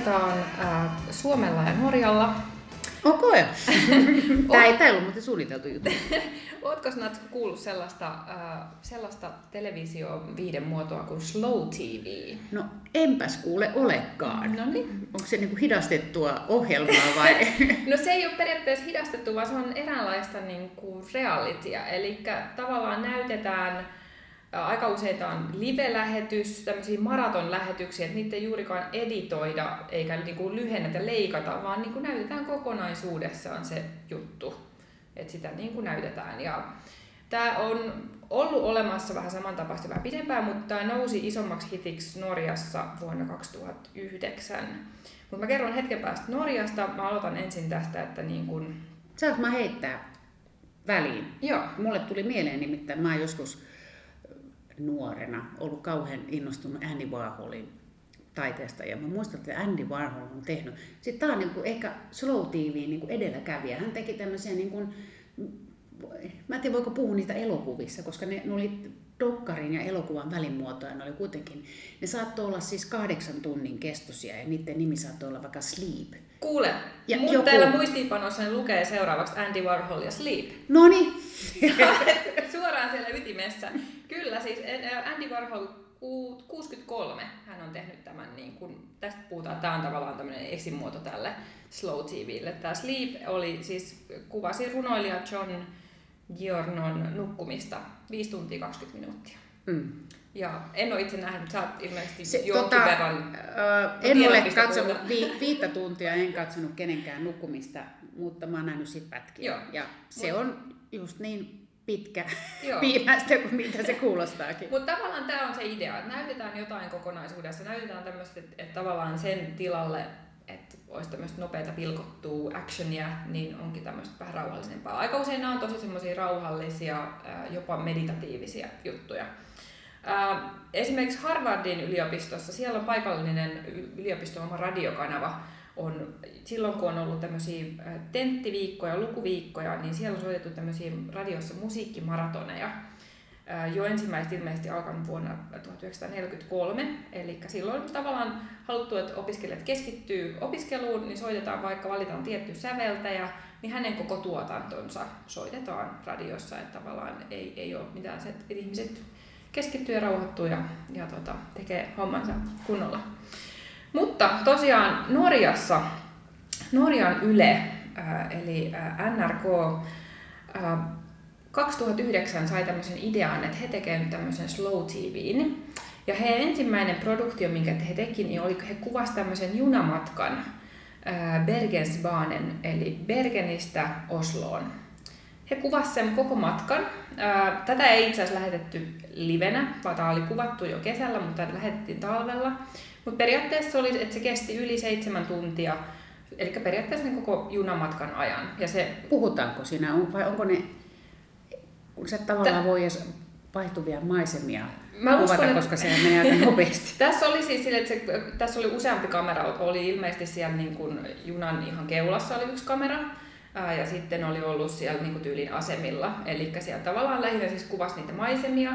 Jatketaan äh, Suomella ja Norjalla. Okei. Tämä ei, tää ollut muuten suunniteltu juttu. Ootko Nat kuullut sellaista, äh, sellaista televisio-viiden muotoa kuin slow TV? No enpäs kuule olekaan. No niin. Onko se niinku hidastettua ohjelmaa vai? No se ei ole periaatteessa hidastettu, vaan se on eräänlaista niin kuin realitya. Eli tavallaan näytetään ää, aika usein on live-lähetys, tämmöisiä maratonlähetyksiä, että niitä ei juurikaan editoida eikä niin kuin lyhennetä leikata, vaan niin kuin näytetään kokonaisuudessaan se juttu, että sitä niin kuin näytetään. Ja Tämä on ollut olemassa vähän samantapaista vähän pidempään, mutta tämä nousi isommaksi hitiksi Norjassa vuonna 2009. Mutta mä kerron hetken päästä Norjasta. Mä aloitan ensin tästä, että niin kun... Saanko mä heittää väliin? Joo. Mulle tuli mieleen nimittäin, mä joskus nuorena ollut kauhean innostunut Andy Warholin taiteesta. Ja mä muistan, että Andy Warhol on tehnyt. Sitten tää on niin kuin ehkä Slow TV niin kuin edelläkävijä. Hän teki tämmöisiä niin kuin, mä en tiedä voiko puhua niistä elokuvissa, koska ne, ne oli dokkarin ja elokuvan välimuotoja, ne oli kuitenkin, ne saattoi olla siis kahdeksan tunnin kestoisia ja niiden nimi saattoi olla vaikka Sleep. Kuule, Ja mun joku- täällä muistiinpanossa lukee seuraavaksi Andy Warhol ja Sleep. No niin, Suoraan siellä ytimessä. Kyllä, siis ä, Andy Warhol ku- 63, hän on tehnyt tämän, niin kun, tästä puhutaan, tämä on tavallaan tämmöinen esimuoto tälle Slow TVlle. Tämä Sleep oli siis, kuvasi runoilija John Giornon nukkumista 5 tuntia 20 minuuttia. mm. Ja en ole itse nähnyt, mutta sä oot ilmeisesti Se, jonkin tota, verran... ö, en ole katsonut vi, viittä tuntia, en katsonut kenenkään nukkumista, mutta mä oon nähnyt sit pätkiä. Joo. Ja se Mut- on just niin pitkä piimästä kuin miltä se kuulostaakin. Mutta tavallaan tämä on se idea, että näytetään jotain kokonaisuudessa, näytetään tämmöistä, että, että tavallaan sen tilalle, että olisi tämmöistä nopeata pilkottua actionia, niin onkin tämmöistä vähän rauhallisempaa. Aika usein nämä on tosi semmoisia rauhallisia, jopa meditatiivisia juttuja. Esimerkiksi Harvardin yliopistossa, siellä on paikallinen y- yliopiston oma radiokanava, on, silloin kun on ollut tämmöisiä tenttiviikkoja, lukuviikkoja, niin siellä on soitettu tämmöisiä radiossa musiikkimaratoneja. Jo ensimmäistä ilmeisesti alkanut vuonna 1943, eli silloin tavallaan haluttu, että opiskelijat keskittyy opiskeluun, niin soitetaan vaikka valitaan tietty säveltäjä, niin hänen koko tuotantonsa soitetaan radiossa, että tavallaan ei, ei ole mitään se, että ihmiset keskittyy ja rauhoittuu ja, ja tota, tekee hommansa kunnolla. Mutta tosiaan Norjassa, Norjan Yle, ää, eli ää, NRK, ää, 2009 sai tämmöisen idean, että he tekevät tämmöisen slow TVn. Ja heidän ensimmäinen produktio, minkä he teki, niin oli, he kuvasivat tämmöisen junamatkan ää, Bergensbanen, eli Bergenistä Osloon. He kuvasivat sen koko matkan. Tätä ei itse asiassa lähetetty livenä, vaan tämä oli kuvattu jo kesällä, mutta lähetettiin talvella. Mutta periaatteessa se oli, että se kesti yli seitsemän tuntia, eli periaatteessa sen koko junamatkan ajan. Ja se Puhutaanko siinä, on, vai onko ne, kun se tavallaan voi edes vaihtuvia maisemia Mä kuvata, uskon, koska sehän menee aika nopeasti. Tässä oli siis sille, että se, tässä oli useampi kamera, oli ilmeisesti siellä niin kuin junan ihan keulassa oli yksi kamera, ja sitten oli ollut siellä niin kuin tyylin asemilla, eli siellä tavallaan lähinnä siis kuvasi niitä maisemia.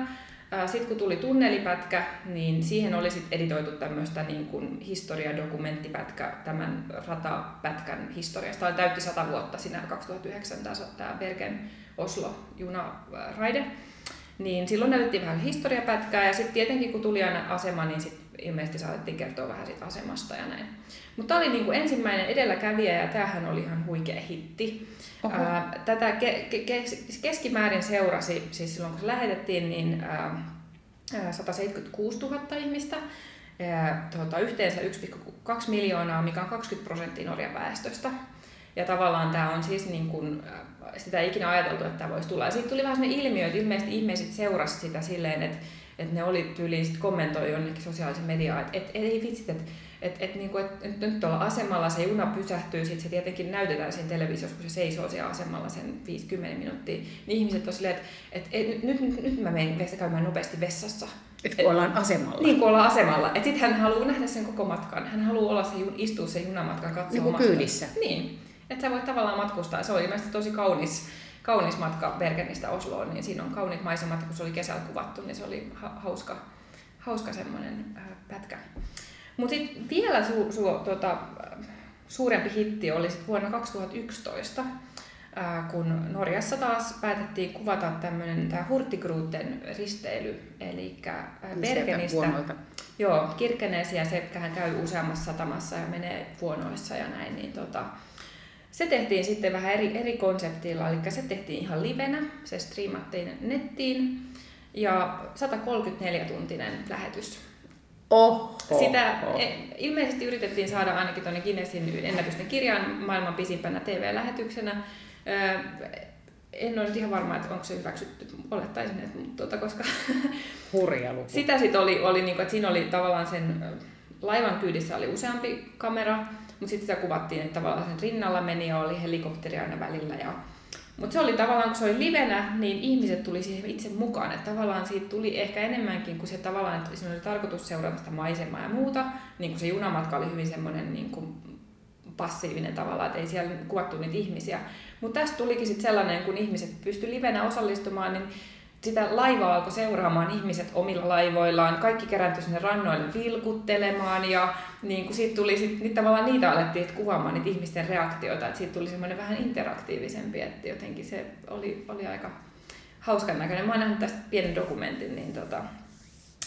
Sitten kun tuli tunnelipätkä, niin siihen oli sitten editoitu tämmöistä niin kuin historiadokumenttipätkä tämän ratapätkän historiasta. Tämä täytti sata vuotta siinä 2009 tämä, Bergen Oslo junaraide. Niin silloin näytettiin vähän historiapätkää ja sitten tietenkin kun tuli aina asema, niin sit ilmeisesti saatettiin kertoa vähän siitä asemasta ja näin. Mutta tämä oli niinku ensimmäinen edelläkävijä ja tämähän oli ihan huikea hitti. Oho. Ää, tätä ke- ke- kes- keskimäärin seurasi, siis silloin kun se lähetettiin, niin ää, ää, 176 000 ihmistä. Ää, Tuota, yhteensä 1,2 miljoonaa, mikä on 20 prosenttia Norjan väestöstä. Ja tavallaan tämä on siis niin kuin, sitä ei ikinä ajateltu, että tämä voisi tulla. Ja siitä tuli vähän sellainen ilmiö, että ilmeisesti ihmiset seurasivat sitä silleen, että, että ne oli tyyliin kommentoi jonnekin sosiaalisen mediaan, että, että, että ei vitsit, että, että, että, niin kuin, että nyt- nyt tuolla asemalla se juna pysähtyy, sitten se tietenkin näytetään siinä televisiossa, kun se seisoo siellä asemalla sen 50 minuuttia, niin ihmiset on silleen, että, että, että nyt, nyt, nyt mä menen vessa- käymään nopeasti vessassa. Et kun ollaan asemalla. Niin kuin ollaan asemalla. Että sitten hän haluaa nähdä sen koko matkan. Hän haluaa olla se, istua sen junamatkan katsoa Niin kuin kyydissä. Niin. Että sä voit tavallaan matkustaa. Se oli ilmeisesti tosi kaunis, kaunis matka Bergenistä Osloon, niin siinä on kauniit maisemat, kun se oli kesällä kuvattu, niin se oli ha- hauska, hauska semmoinen äh, pätkä. Mutta sitten vielä su, su, tota, suurempi hitti oli sit vuonna 2011, ää, kun Norjassa taas päätettiin kuvata tämmöinen tämä Hurtigruten risteily, eli Bergenistä, joo, Kirkeneesiä, se käy useammassa satamassa ja menee vuonoissa ja näin, niin tota, se tehtiin sitten vähän eri, eri konseptilla, eli se tehtiin ihan livenä, se striimattiin nettiin ja 134-tuntinen lähetys. Oho, Sitä e, ilmeisesti yritettiin saada ainakin tuonne Guinnessin ennätysten kirjaan maailman pisimpänä TV-lähetyksenä. En ole nyt ihan varma, että onko se hyväksytty, olettaisin, että, mutta tuota, koska Hurja luku. sitä sitten oli, oli niin kuin, että siinä oli tavallaan sen laivan kyydissä oli useampi kamera, mutta sitten sitä kuvattiin, että tavallaan sen rinnalla meni ja oli helikopteri aina välillä. Ja... Mutta se oli tavallaan, kun se oli livenä, niin ihmiset tuli siihen itse mukaan. Että tavallaan siitä tuli ehkä enemmänkin kuin se tavallaan, että siinä oli tarkoitus seurata sitä maisemaa ja muuta. Niin kuin se junamatka oli hyvin semmoinen niin kuin passiivinen tavallaan, että ei siellä kuvattu niitä ihmisiä. Mutta tästä tulikin sitten sellainen, kun ihmiset pysty livenä osallistumaan, niin sitä laivaa alkoi seuraamaan ihmiset omilla laivoillaan, kaikki kerääntyi sinne rannoille vilkuttelemaan ja niin kuin siitä tuli sit, niin tavallaan niitä alettiin kuvaamaan niitä ihmisten reaktioita, että siitä tuli semmoinen vähän interaktiivisempi, että jotenkin se oli, oli aika hauskan näköinen. Mä oon nähnyt tästä pienen dokumentin, niin tota,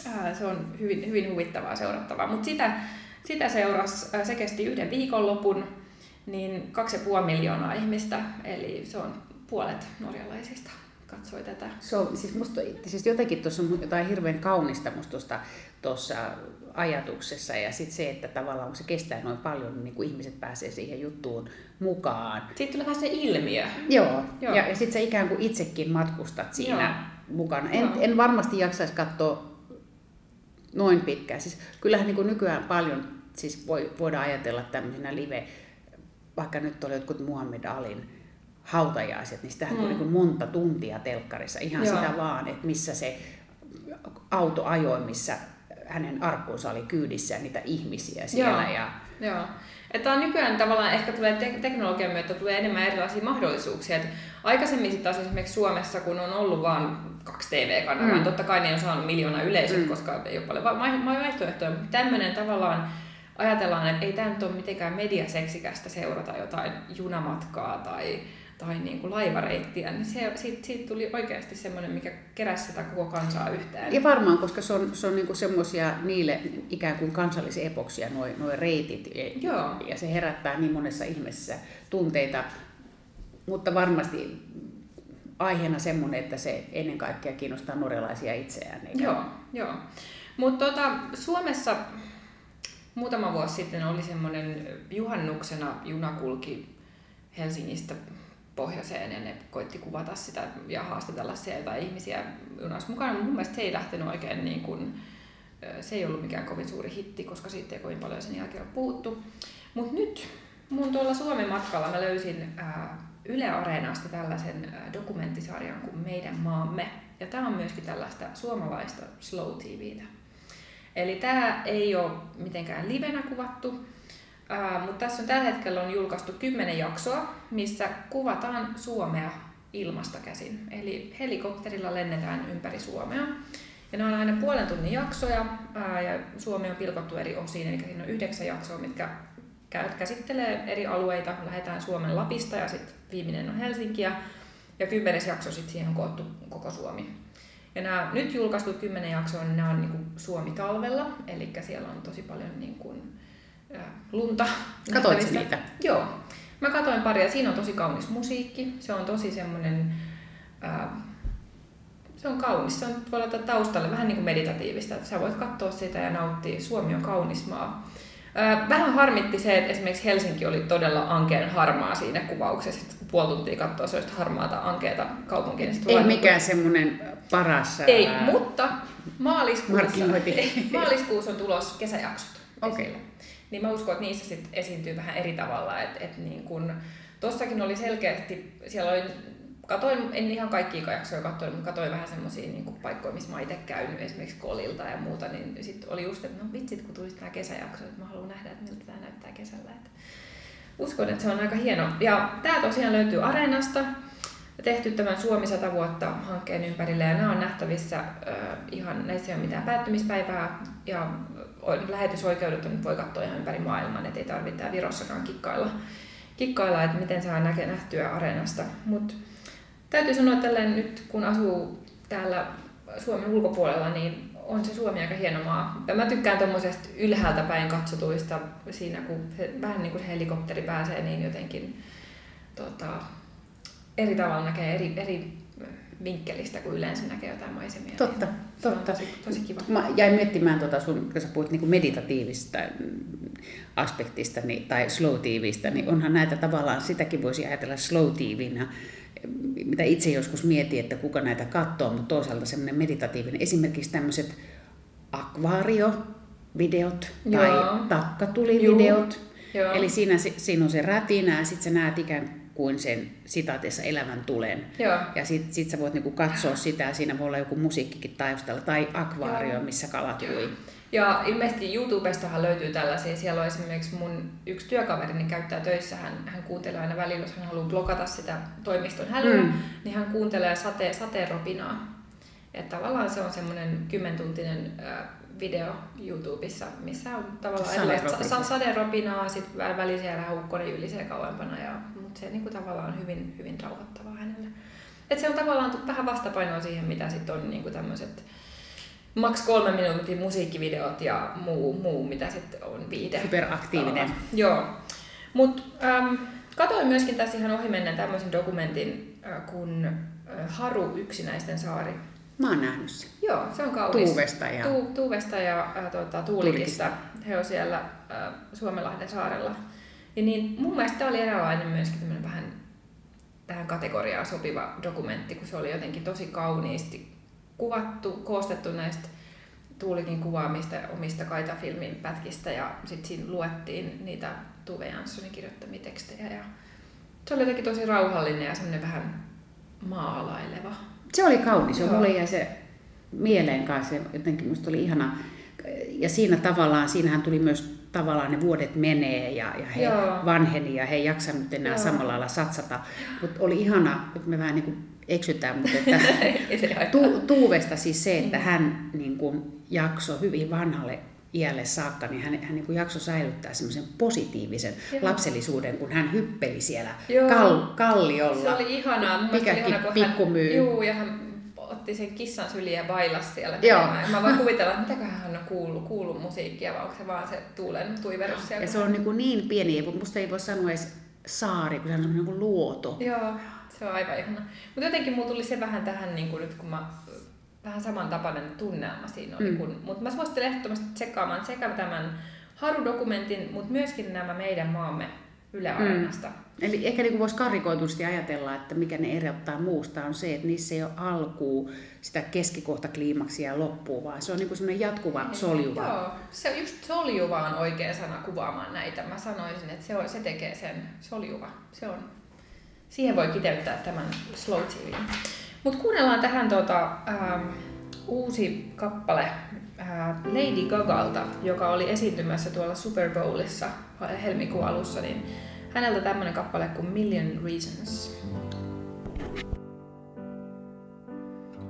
ää, se on hyvin, hyvin huvittavaa seurattavaa, mutta sitä, sitä seurasi, se kesti yhden viikonlopun, niin kaksi ja puoli miljoonaa ihmistä, eli se on puolet norjalaisista katsoi tätä. Se on, siis, musta, siis jotenkin tuossa on jotain hirveän kaunista musta tuossa ajatuksessa ja sitten se, että tavallaan kun se kestää noin paljon, niin kuin ihmiset pääsee siihen juttuun mukaan. Sitten tulee vähän se ilmiö. Joo, Joo. ja, ja sitten sä ikään kuin itsekin matkustat siinä Joo. mukana. En, en varmasti jaksaisi katsoa noin pitkään. Siis kyllähän niin kuin nykyään paljon siis voi, voidaan ajatella tämmöisenä live, vaikka nyt oli jotkut Muhammed Alin hautajaiset, niin sitähän mm. tuli niin monta tuntia telkkarissa, ihan Joo. sitä vaan, että missä se auto ajoi, missä hänen arkkunsa oli kyydissä ja niitä ihmisiä siellä. Joo. Ja... Joo. Että on nykyään tavallaan ehkä tulee te- teknologian myötä tulee enemmän erilaisia mahdollisuuksia. Et aikaisemmin sitten taas esimerkiksi Suomessa, kun on ollut vain kaksi TV-kanavaa, mm. totta kai ne on saanut miljoona yleisöä, mm. koska ei ole paljon vaihtoehtoja. Tämmöinen tavallaan ajatellaan, että ei tämä nyt ole mitenkään mediaseksikästä seurata jotain junamatkaa tai tai niin kuin laivareittiä, niin se, siitä, siitä tuli oikeasti semmoinen, mikä keräsi sitä koko kansaa yhteen. Ja varmaan, koska se on, se on niin semmoisia niille ikään kuin kansallisia epoksia, nuo noi reitit. Joo. Ja se herättää niin monessa ihmisessä tunteita, mutta varmasti aiheena semmoinen, että se ennen kaikkea kiinnostaa norjalaisia itseään. Eikä... Joo, joo. Mutta tota, Suomessa muutama vuosi sitten oli semmoinen juhannuksena junakulki Helsingistä pohjoiseen ja ne koitti kuvata sitä ja haastatella sieltä ihmisiä junassa mukana. Mun mielestä se ei lähtenyt oikein niin kuin, se ei ollut mikään kovin suuri hitti, koska siitä ei kovin paljon sen jälkeen ole puhuttu. Mutta nyt mun tuolla Suomen matkalla mä löysin ää, Yle Areenasta tällaisen dokumenttisarjan kuin Meidän maamme. Ja tämä on myöskin tällaista suomalaista slow TVtä. Eli tämä ei ole mitenkään livenä kuvattu, Mutta tässä on tällä hetkellä on julkaistu kymmenen jaksoa, missä kuvataan Suomea ilmasta käsin. Eli helikopterilla lennetään ympäri Suomea. Ja ne on aina puolen tunnin jaksoja ää, ja Suomi on pilkottu eri osiin, eli siinä on yhdeksän jaksoa, mitkä käsittelee eri alueita. Lähdetään Suomen Lapista ja sitten viimeinen on Helsinkiä. Ja kymmenes jakso sitten siihen on koottu koko Suomi. Ja nämä nyt julkaistut kymmenen jaksoa, niin nämä on niin Suomi talvella, eli siellä on tosi paljon niin kuin, lunta. Katoitko niitä? Joo. Mä katoin pari ja siinä on tosi kaunis musiikki. Se on tosi semmoinen, se on kaunis. Se on, voi laittaa taustalle vähän niin kuin meditatiivista, että sä voit katsoa sitä ja nauttia. Suomi on kaunis maa. vähän harmitti se, että esimerkiksi Helsinki oli todella ankeen harmaa siinä kuvauksessa. Että puoli tuntia katsoa sellaista harmaata ankeeta kaupunkia. Niin Ei mikään semmoinen paras... Ei, mutta maaliskuussa, maaliskuussa on tulos kesäjaksot. Okei. Okay niin mä uskon, että niissä sit esiintyy vähän eri tavalla. Et, et niin kun, tossakin oli selkeästi, siellä oli, katoin, en ihan kaikkia jaksoja katsoin, mutta katoin vähän semmoisia niin paikkoja, missä mä itse käynyt, esimerkiksi Kolilta ja muuta, niin sitten oli just, että no vitsit, kun tulisi tämä kesäjakso, että mä haluan nähdä, että miltä tämä näyttää kesällä. Et uskon, että se on aika hieno. Ja tämä tosiaan löytyy Areenasta. tehty tämän Suomi 100 vuotta hankkeen ympärille ja nämä on nähtävissä äh, ihan, näissä ei ole mitään päättymispäivää ja lähetysoikeudet on, voi katsoa ihan ympäri maailman, että ei tarvitse Virossakaan kikkailla, kikkailla että miten saa näke, nähtyä areenasta. Mutta täytyy sanoa, että nyt kun asuu täällä Suomen ulkopuolella, niin on se Suomi aika hieno maa. Ja mä tykkään tuommoisesta ylhäältä päin katsotuista siinä, kun se, vähän niin kuin se helikopteri pääsee, niin jotenkin tota, eri tavalla näkee eri, eri vinkkelistä, kuin yleensä näkee jotain maisemia. Totta, niin totta. tosi, tosi kiva. Mä jäin miettimään, tuota sun, kun sä puhuit niin meditatiivista aspektista niin, tai slow-tiivistä, niin onhan näitä tavallaan, sitäkin voisi ajatella slow-tiivinä, mitä itse joskus mietin, että kuka näitä katsoo, mutta toisaalta semmoinen meditatiivinen, esimerkiksi tämmöiset akvaario-videot tai takkatulivideot. Joo. Eli siinä, siinä on se rätinä ja sitten sä näet ikään kuin sen sitaatissa elämän tulen. Joo. Ja sit, sit sä voit niinku katsoa sitä ja siinä voi olla joku musiikkikin taustalla tai akvaario, Joo. missä kalat ui. Ja ilmeisesti YouTubestahan löytyy tällaisia. Siellä on esimerkiksi mun yksi työkaverini käyttää töissä. Hän, hän kuuntelee aina välillä, jos hän haluaa blokata sitä toimiston hälyä, Mm. niin hän kuuntelee sate, sateenropinaa. Että tavallaan se on semmoinen kymmentuntinen video YouTubessa, missä on tavallaan Saderopinaa. sa- saderopinaa, sitten välillä siellä vähän ukkonen ylisee kauempana, ja, mutta se niinku tavallaan on hyvin, hyvin rauhoittavaa hänelle. Et se on tavallaan vähän vastapainoa siihen, mitä sitten on niinku tämmöiset maks kolmen minuutin musiikkivideot ja muu, muu mitä sitten on viide. Hyperaktiivinen. Joo. Mutta ähm, katoin myöskin tässä ihan ohimennen tämmöisen dokumentin äh, kuin äh, Haru yksinäisten saari. Mä oon nähnyt sen. Joo, se on kaunis. Tuuvesta ja- Tu, Tuuvesta ja äh, tuota, Tuulikista. He on siellä äh, Suomenlahden saarella. Ja niin mun mielestä tämä oli eräänlainen myöskin tämmöinen vähän tähän kategoriaan sopiva dokumentti, kun se oli jotenkin tosi kauniisti kuvattu, koostettu näistä Tuulikin kuvaamista omista kaitafilmin pätkistä ja sitten siinä luettiin niitä Tuve Janssonin kirjoittamia tekstejä ja se oli jotenkin tosi rauhallinen ja semmoinen vähän maalaileva. Se oli kaunis, Joo. Mulle jäi se mieleen kanssa, jotenkin musta oli ihana. Ja siinä tavallaan, siinähän tuli myös tavallaan ne vuodet menee ja, ja he Joo. vanheni ja he ei jaksanut enää Joo. samalla lailla satsata. Mutta oli ihana, että me vähän niin kuin eksytään, mutta että tu, Tuuvesta siis se, että hän niin kuin jaksoi hyvin vanhalle iälle saakka, niin hän, hän niin kuin jaksoi säilyttää semmoisen positiivisen Joo. lapsellisuuden, kun hän hyppeli siellä Joo. kal, kalliolla. Se oli ihanaa. Mikäkin ihana, pikkumyy. Hän, juu, ja hän otti sen kissan syliin ja bailas siellä. Joo. menemään. Mä voin kuvitella, että mitäköhän hän on kuullut, kuullut musiikkia, vai onko se vaan se tuulen tuiverus siellä. Ja se on niin, niin pieni, mutta musta ei voi sanoa edes saari, kun se on semmoinen niin luoto. Joo, se on aivan ihana. Mutta jotenkin mulla tuli se vähän tähän, niin kuin nyt kun mä vähän samantapainen tunnelma siinä oli. Mm. Mm. Mutta mä suosittelen ehdottomasti tsekkaamaan sekä tämän Haru-dokumentin, mutta myöskin nämä meidän maamme Yle Areenasta. Eli ehkä niin kuin voisi karikoitusti ajatella, että mikä ne erottaa muusta on se, että niissä ei ole alkuun sitä keskikohta kliimaksia ja loppua, vaan se on niin semmoinen jatkuva, soljuva. Joo, se just soljuva on oikea sana kuvaamaan näitä. Mä sanoisin, että se, on, se tekee sen soljuva. Se on, siihen voi kiteyttää tämän slow TVn. Mutta kuunnellaan tähän tota, ähm, uusi kappale äh, Lady Gagalta, joka oli esiintymässä tuolla Super Bowlissa helmikuun alussa, niin häneltä tämmönen kappale kuin Million Reasons.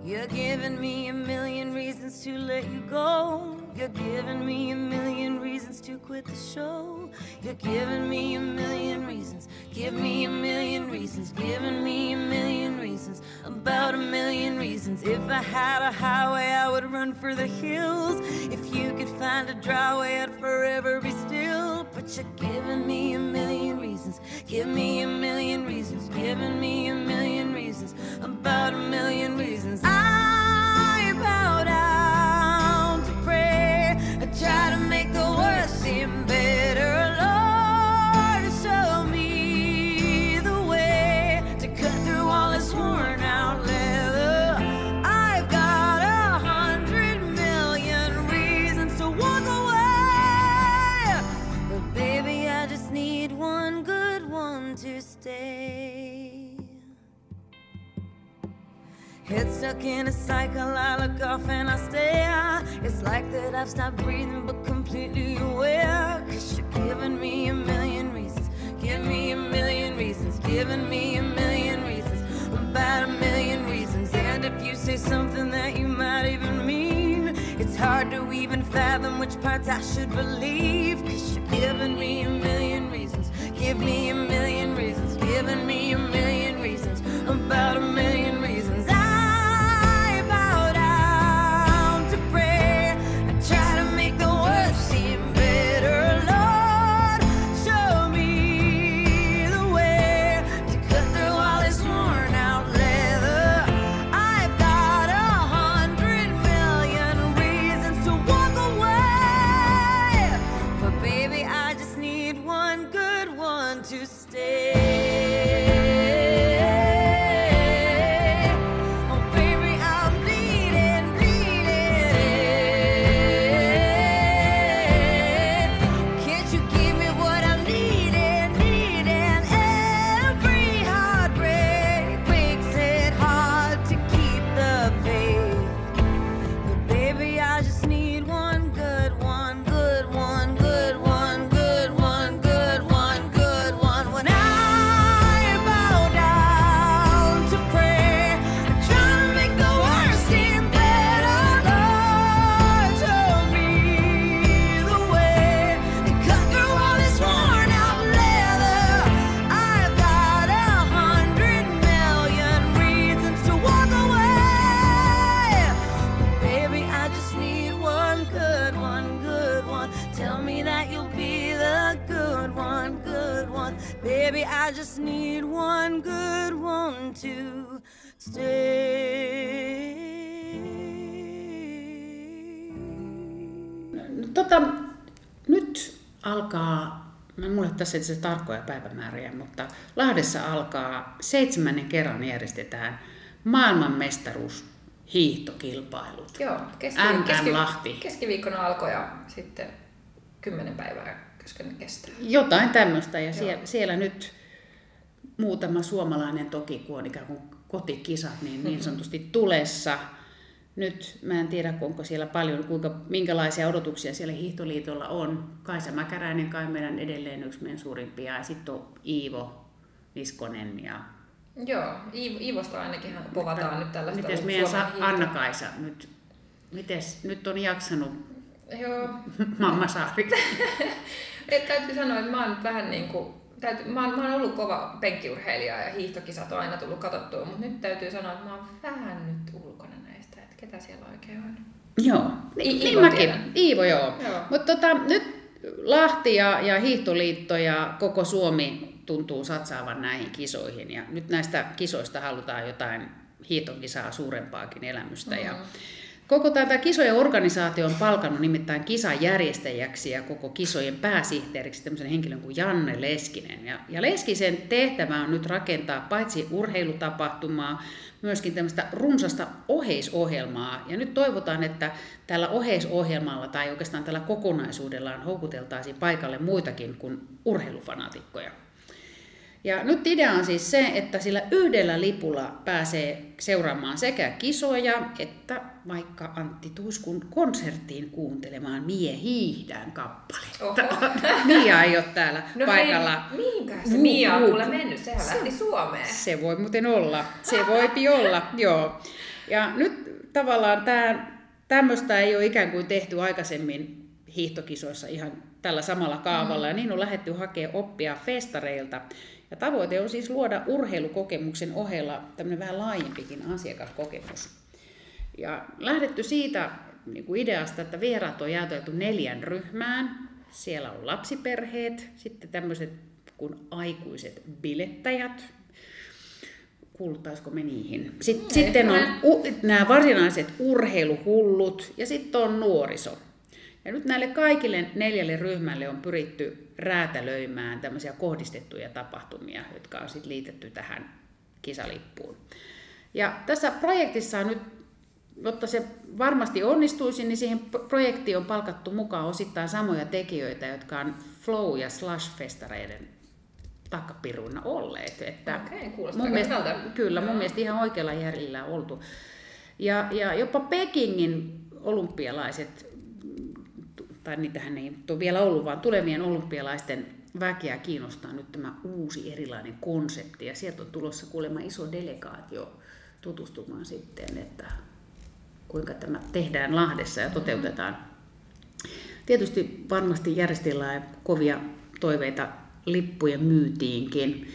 You're giving me a million reasons to let you go. You're giving me a million reasons to quit the show. You're giving me a million reasons. Give me a million reasons. Giving me a million reasons. About a million reasons. If I had a highway, I would run for the hills. If you could find a dry way, I'd forever be still. But you're giving me a million reasons. Give me a million reasons. Giving me a million reasons. About a million reasons. I stuck in a cycle, I look off and I stare. It's like that I've stopped breathing but completely aware. Cause you're giving me a million reasons. Give me a million reasons. Giving me a million reasons. About a million reasons. And if you say something that you might even mean. It's hard to even fathom which parts I should believe. Cause you're giving me a million reasons. Give me a million reasons. Giving me a million reasons. About a million tässä itse tarkkoja päivämääriä, mutta Lahdessa alkaa seitsemännen kerran järjestetään maailmanmestaruus hiihtokilpailut. Joo, keski, MM keski, Lahti. keskiviikkona alkoi ja sitten kymmenen päivää kesken kestää. Jotain tämmöistä ja Joo. siellä, siellä nyt muutama suomalainen toki, kun on ikään kuin kotikisat, niin niin sanotusti tulessa. Nyt mä en tiedä, onko siellä paljon, kuinka, minkälaisia odotuksia siellä Hiihtoliitolla on. Kaisa Mäkäräinen kai meidän edelleen yksi meidän suurimpia ja sitten on Iivo Niskonen ja Joo, Iiv- Iivosta ainakin hän povataan nyt tällaista Mites meidän Sa- hiihto- Anna-Kaisa nyt, mites, nyt on jaksanut Joo, Mamma Saari? Et täytyy sanoa, että mä oon vähän niin kuin, täytyy, mä, oon, mä oon ollut kova penkkiurheilija ja hiihtokisat on aina tullut katsottua, mutta nyt täytyy sanoa, että mä oon vähän nyt ketä siellä oikein on. Joo, I- niin, niin Iivo mäkin. tiedän. Iivo, joo. Joo. Mutta tota, nyt Lahti ja, ja Hiihtoliitto ja koko Suomi tuntuu satsaavan näihin kisoihin. Ja nyt näistä kisoista halutaan jotain hiihtokisaa suurempaakin elämystä. Mm-hmm. Ja koko tämä kisojen organisaatio on palkannut nimittäin kisan järjestäjäksi ja koko kisojen pääsihteeriksi tämmöisen henkilön kuin Janne Leskinen. Ja, ja Leskisen tehtävä on nyt rakentaa paitsi urheilutapahtumaa, myöskin tämmöistä runsasta oheisohjelmaa. Ja nyt toivotaan, että tällä oheisohjelmalla tai oikeastaan tällä kokonaisuudellaan houkuteltaisiin paikalle muitakin kuin urheilufanaatikkoja. Ja nyt idea on siis se, että sillä yhdellä lipulla pääsee seuraamaan sekä kisoja että vaikka Antti Tuiskun konserttiin kuuntelemaan Mie hiihdään kappaletta. Mia ei ole täällä No paikalla. hei, mihinkähän se Mia on kuule mennyt? Sehän lähti Suomeen. Se voi muuten olla. Se voipi olla, joo. Ja nyt tavallaan tämä, tämmöistä ei ole ikään kuin tehty aikaisemmin hiihtokisoissa ihan tällä samalla kaavalla. Ja niin on lähdetty hakemaan oppia festareilta. Ja tavoite on siis luoda urheilukokemuksen ohella tämmöinen vähän laajempikin asiakaskokemus. Ja lähdetty siitä niin kuin ideasta, että vieraat on jaoteltu neljän ryhmään. Siellä on lapsiperheet, sitten tämmöiset kuin aikuiset bilettäjät, kuuluttaisiko me niihin. Sitten, sitten on u, nämä varsinaiset urheiluhullut ja sitten on nuoriso. Ja nyt näille kaikille neljälle ryhmälle on pyritty räätälöimään tämmöisiä kohdistettuja tapahtumia, jotka on sitten liitetty tähän kisalippuun. Ja tässä projektissa on nyt, jotta se varmasti onnistuisi, niin siihen projektiin on palkattu mukaan osittain samoja tekijöitä, jotka on Flow- ja Slash-festareiden takapiruina olleet. Että Okei, kuulostaa mun mielestä, hyvältä. Kyllä, mun Joo. mielestä ihan oikealla järjellä oltu. Ja, ja jopa Pekingin olympialaiset, tai niitähän ei ole vielä ollut, vaan tulevien olympialaisten väkeä kiinnostaa nyt tämä uusi erilainen konsepti. Ja sieltä on tulossa kuulemma iso delegaatio tutustumaan sitten, että kuinka tämä tehdään Lahdessa ja toteutetaan. Tietysti varmasti järjestellään kovia toiveita lippujen myytiinkin.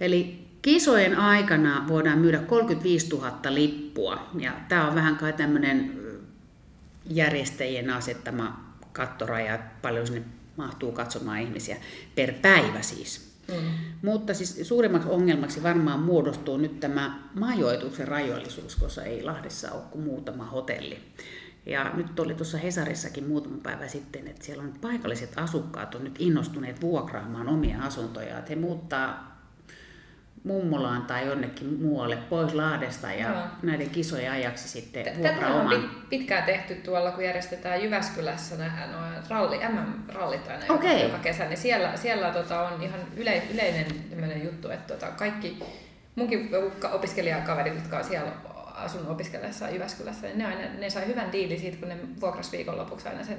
Eli kisojen aikana voidaan myydä 35 000 lippua. Ja tämä on vähän kai tämmöinen järjestäjien asettama kattoraja, paljon sinne mahtuu katsomaan ihmisiä per päivä siis. Mm. Mutta siis suurimmaksi ongelmaksi varmaan muodostuu nyt tämä majoituksen rajoillisuus, koska ei Lahdessa ole kuin muutama hotelli. Ja nyt oli tuossa Hesarissakin muutama päivä sitten, että siellä on paikalliset asukkaat on nyt innostuneet vuokraamaan omia asuntoja. Että he muuttaa mummolaan tai jonnekin muualle pois Lahdesta ja no. näiden kisojen ajaksi sitten Tätä on pitkään tehty tuolla, kun järjestetään Jyväskylässä nämä ralli, MM-rallit aina okay. joka, joka kesä, niin siellä, siellä tota, on ihan yle, yleinen juttu, että tota, kaikki munkin opiskelijakaverit, jotka on siellä asunut opiskellessa Jyväskylässä, niin ne, aina, ne sai hyvän diilin siitä, kun ne vuokras viikonlopuksi aina sen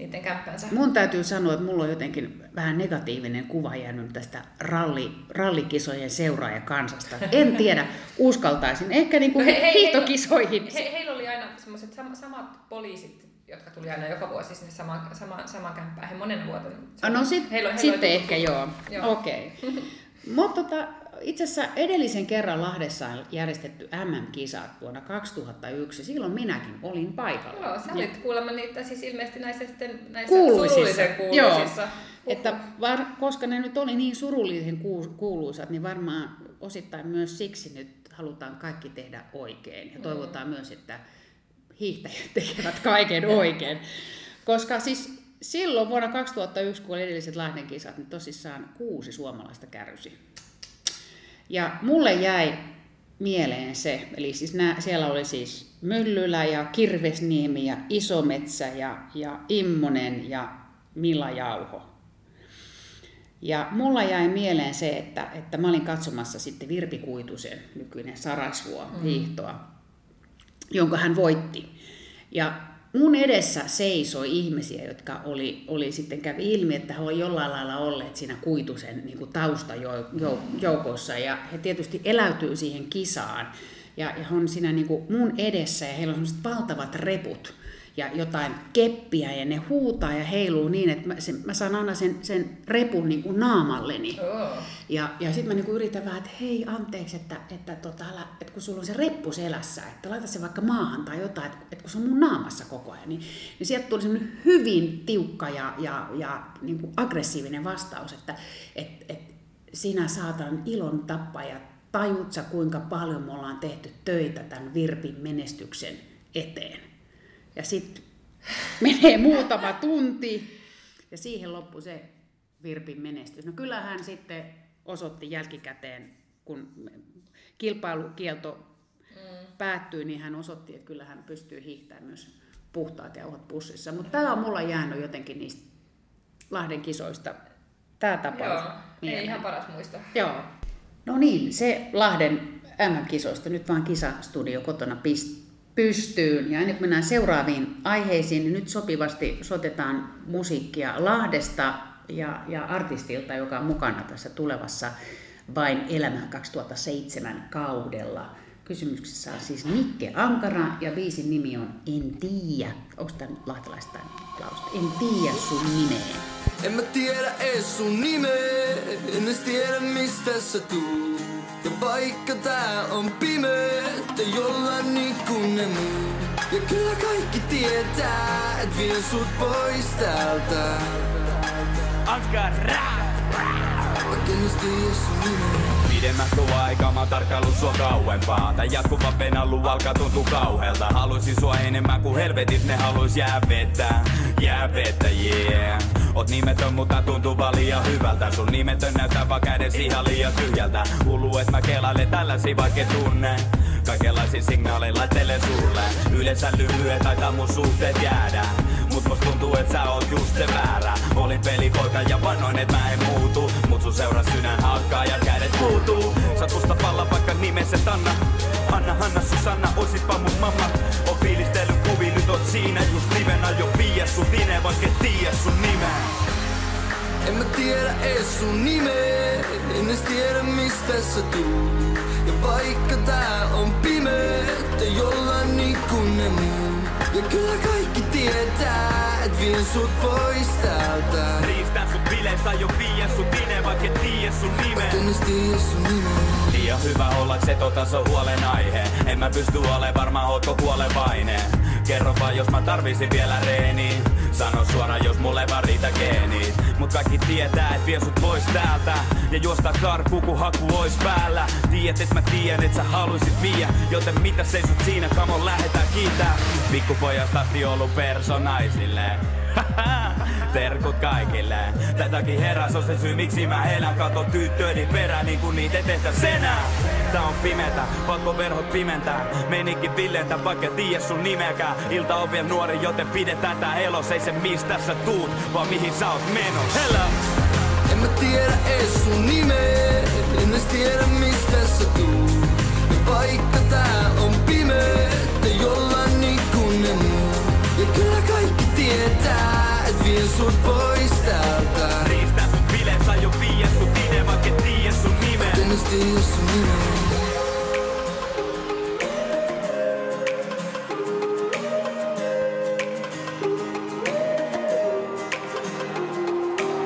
niiden kämppänsä. Mun täytyy sanoa, että mulla on jotenkin vähän negatiivinen kuva jäänyt tästä ralli, rallikisojen seuraajakansasta. En tiedä, uskaltaisin. Ehkä niin kuin no he, he, hiihtokisoihin. He, he, heillä oli aina semmoiset sam, samat poliisit, jotka tuli aina joka vuosi sinne samaan, sama, sama kämppään. He monen vuoden. No sit, heillä, heillä sitten ehkä joo. joo. Okei. Okay. Mutta tota, itse asiassa edellisen kerran Lahdessa on järjestetty MM-kisat vuonna 2001. Silloin minäkin olin paikalla. Joo, sä olit kuulemma niitä siis ilmeisesti näissä, sitten, näissä kuuluisissa. kuuluisissa. Joo. Että var, koska ne nyt oli niin surullisen kuuluisat, niin varmaan osittain myös siksi nyt halutaan kaikki tehdä oikein. Ja toivotaan mm. myös, että hiihtäjät tekevät kaiken oikein. Koska siis silloin vuonna 2001, kun oli edelliset Lahden kisat, niin tosissaan kuusi suomalaista kärsi. Ja mulle jäi mieleen se, eli siis nää, siellä oli siis Myllylä ja Kirvesniemi ja Isometsä ja, ja Immonen ja Milla Jauho. Ja mulla jäi mieleen se, että, että mä olin katsomassa sitten Virpi Kuitusen nykyinen Sarasvuo mm. hiihtoa, jonka hän voitti. Ja mun edessä seisoi ihmisiä, jotka oli, oli sitten kävi ilmi, että he olivat jollain lailla olleet siinä kuitusen niin taustajoukossa ja he tietysti eläytyy siihen kisaan. Ja, ja he on siinä niin kuin mun edessä ja heillä on sellaiset valtavat reput ja jotain keppiä ja ne huutaa ja heiluu niin, että mä, sen, mä saan aina sen, sen repun niin kuin naamalleni. Oh. Ja, ja sitten mä niin kuin yritän vähän, että hei anteeksi, että, että, tota, älä, että kun sulla on se reppu selässä, että laita se vaikka maahan tai jotain, että, että kun se on mun naamassa koko ajan, niin, niin sieltä tuli semmoinen hyvin tiukka ja, ja, ja niin kuin aggressiivinen vastaus, että et, et, sinä saatan ilon tappaja, tajut sä kuinka paljon me ollaan tehty töitä tämän Virpin menestyksen eteen. Ja sitten menee muutama tunti ja siihen loppui se Virpin menestys. No kyllähän sitten osoitti jälkikäteen, kun kilpailukielto mm. päättyi, niin hän osoitti, että kyllä hän pystyy hiihtämään myös puhtaat jauhot pussissa. Mutta tämä on mulla jäänyt jotenkin niistä Lahden kisoista. Tämä tapaus. Joo, mieleen. ei ihan paras muista. Joo. No niin, se Lahden MM-kisoista. Nyt vaan kisastudio kotona pist- pystyyn. Ja ennen kuin mennään seuraaviin aiheisiin, niin nyt sopivasti soitetaan musiikkia Lahdesta ja, ja artistilta, joka on mukana tässä tulevassa Vain elämään 2007 kaudella. Kysymyksessä on siis Nikke Ankara ja biisin nimi on En tiedä. Onko tämä nyt lahtelaista lausta? En tiedä sun nimeä. En mä tiedä ees sun nimeä, en edes tiedä mistä sä tuut. Ja vaikka tää on pimeetä jollain niin kuin ne muut. Ja kyllä kaikki tietää, et vien sut pois täältä. Ankara! En edes tiedä sun nimeä. Pidemmätkö aika, mä tarkkailun sua kauempaa. Tää jatkuva penalu alkaa tuntua kauhealta. Haluisin sua enemmän kuin helvetit, ne haluis jää vettä. Jää vettä, yeah. Oot nimetön, mutta tuntuu vaan liian hyvältä. Sun nimetön näyttää vaan käden ihan liian tyhjältä. Hullu, et mä kelailen tällaisia vaikka tunne. Kaikenlaisia signaaleja laittele sulle. Yleensä lyhyen taitaa mun suhteet jäädä. Mut musta tuntuu, et sä oot just se väärä. Olin pelipoika ja vannoin, et mä en muutu. Seuraa sydän hakkaa ja kädet puutuu. Sä musta palla vaikka nimeset Anna. Anna, Hanna, Susanna, oisitpa mun mamma. On fiilistellyt kuvi, nyt oot siinä just livenä jo piiä sun vine, vaikka et tiiä sun nimeä. En mä tiedä ees sun nimeä, en edes tiedä mistä sä tuut. Ja vaikka tää on pimeet, ei olla niin kuin ne muut. Ja kyllä kaikki tietää, et vien sut pois täältä. Riistän sut bileistä jo vie sut tine, vaikka et tiedä sun nimeä. En edes tiedä sun nimeä. Liian hyvä olla se totas on huolenaihe En mä pysty ole varma ootko kuolevainen Kerro vaan jos mä tarvisin vielä reeni. Sano suoraan jos mulle vaan riitä geenit Mut kaikki tietää et vie sut pois täältä. Ja juosta karkuun kun haku ois päällä. Tiedät et mä tiedän et sä haluisit vie Joten mitä seisot siinä kamon lähetään kiitää. Pikkupojasta asti ollut personaisille Terkut kaikille. Tätäkin heräs on se syy miksi mä elän. Kato tyttöni perään niin kuin niitä tehtä senä Tää on pimetä, pakko verhot pimentää. Menikin villentä vaikka tiedä sun nimeäkään. Ilta on vielä nuori joten pidetään tää elos Ei se mistä sä tuut, vaan mihin sä oot menos Hellä! En mä tiedä ees sun nimeä, en tiedä mistä sä tuut. Ja vaikka tää on pimeet, ei olla niin kuin ne muut. Ja kyllä kaikki tietää, et vien sut pois täältä. Riistän sut bileissä jo vie sut tine, vaikka et tiedä sun nimeä En edes tiedä sun nimeä.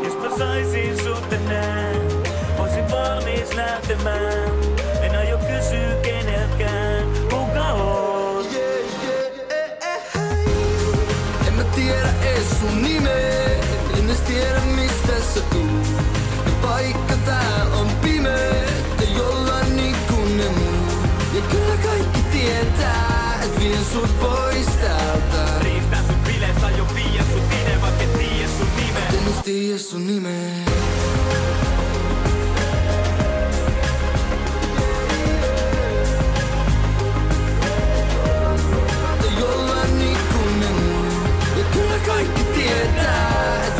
Jos saisin sut tänään, oisin valmis lähtemään. Sun nimeä, en edes tiedä mistä sä tuut. Ja vaikka tää on pimeet, ei olla niin kuin ne muut. Ja kyllä kaikki tietää, et vien sut pois täältä. Riistän sut bileissä jo vie sut tine, vaikka et tiedä sun nimeä En edes tiedä sun nimeä.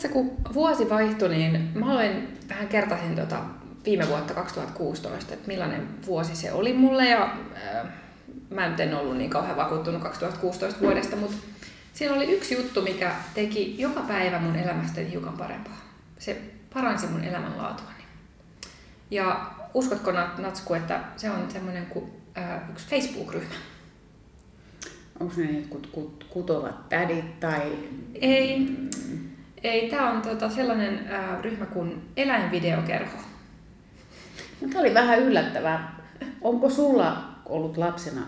Tässä kun vuosi vaihtui, niin mä aloin vähän kertasin tota viime vuotta 2016, että millainen vuosi se oli mulle ja äh, mä nyt en ollut niin kauhean vakuuttunut 2016 vuodesta, mutta siinä oli yksi juttu, mikä teki joka päivä mun elämästäni hiukan parempaa. Se paransi mun elämänlaatuani. Ja uskotko Nat- Natsku, että se on semmoinen kuin äh, yksi Facebook-ryhmä. Onko ne jotkut kut, kutovat tädit tai... Ei, ei tämä on tota sellainen äh, ryhmä kuin eläinvideokerho. No, Tämä oli vähän yllättävää. Onko sulla ollut lapsena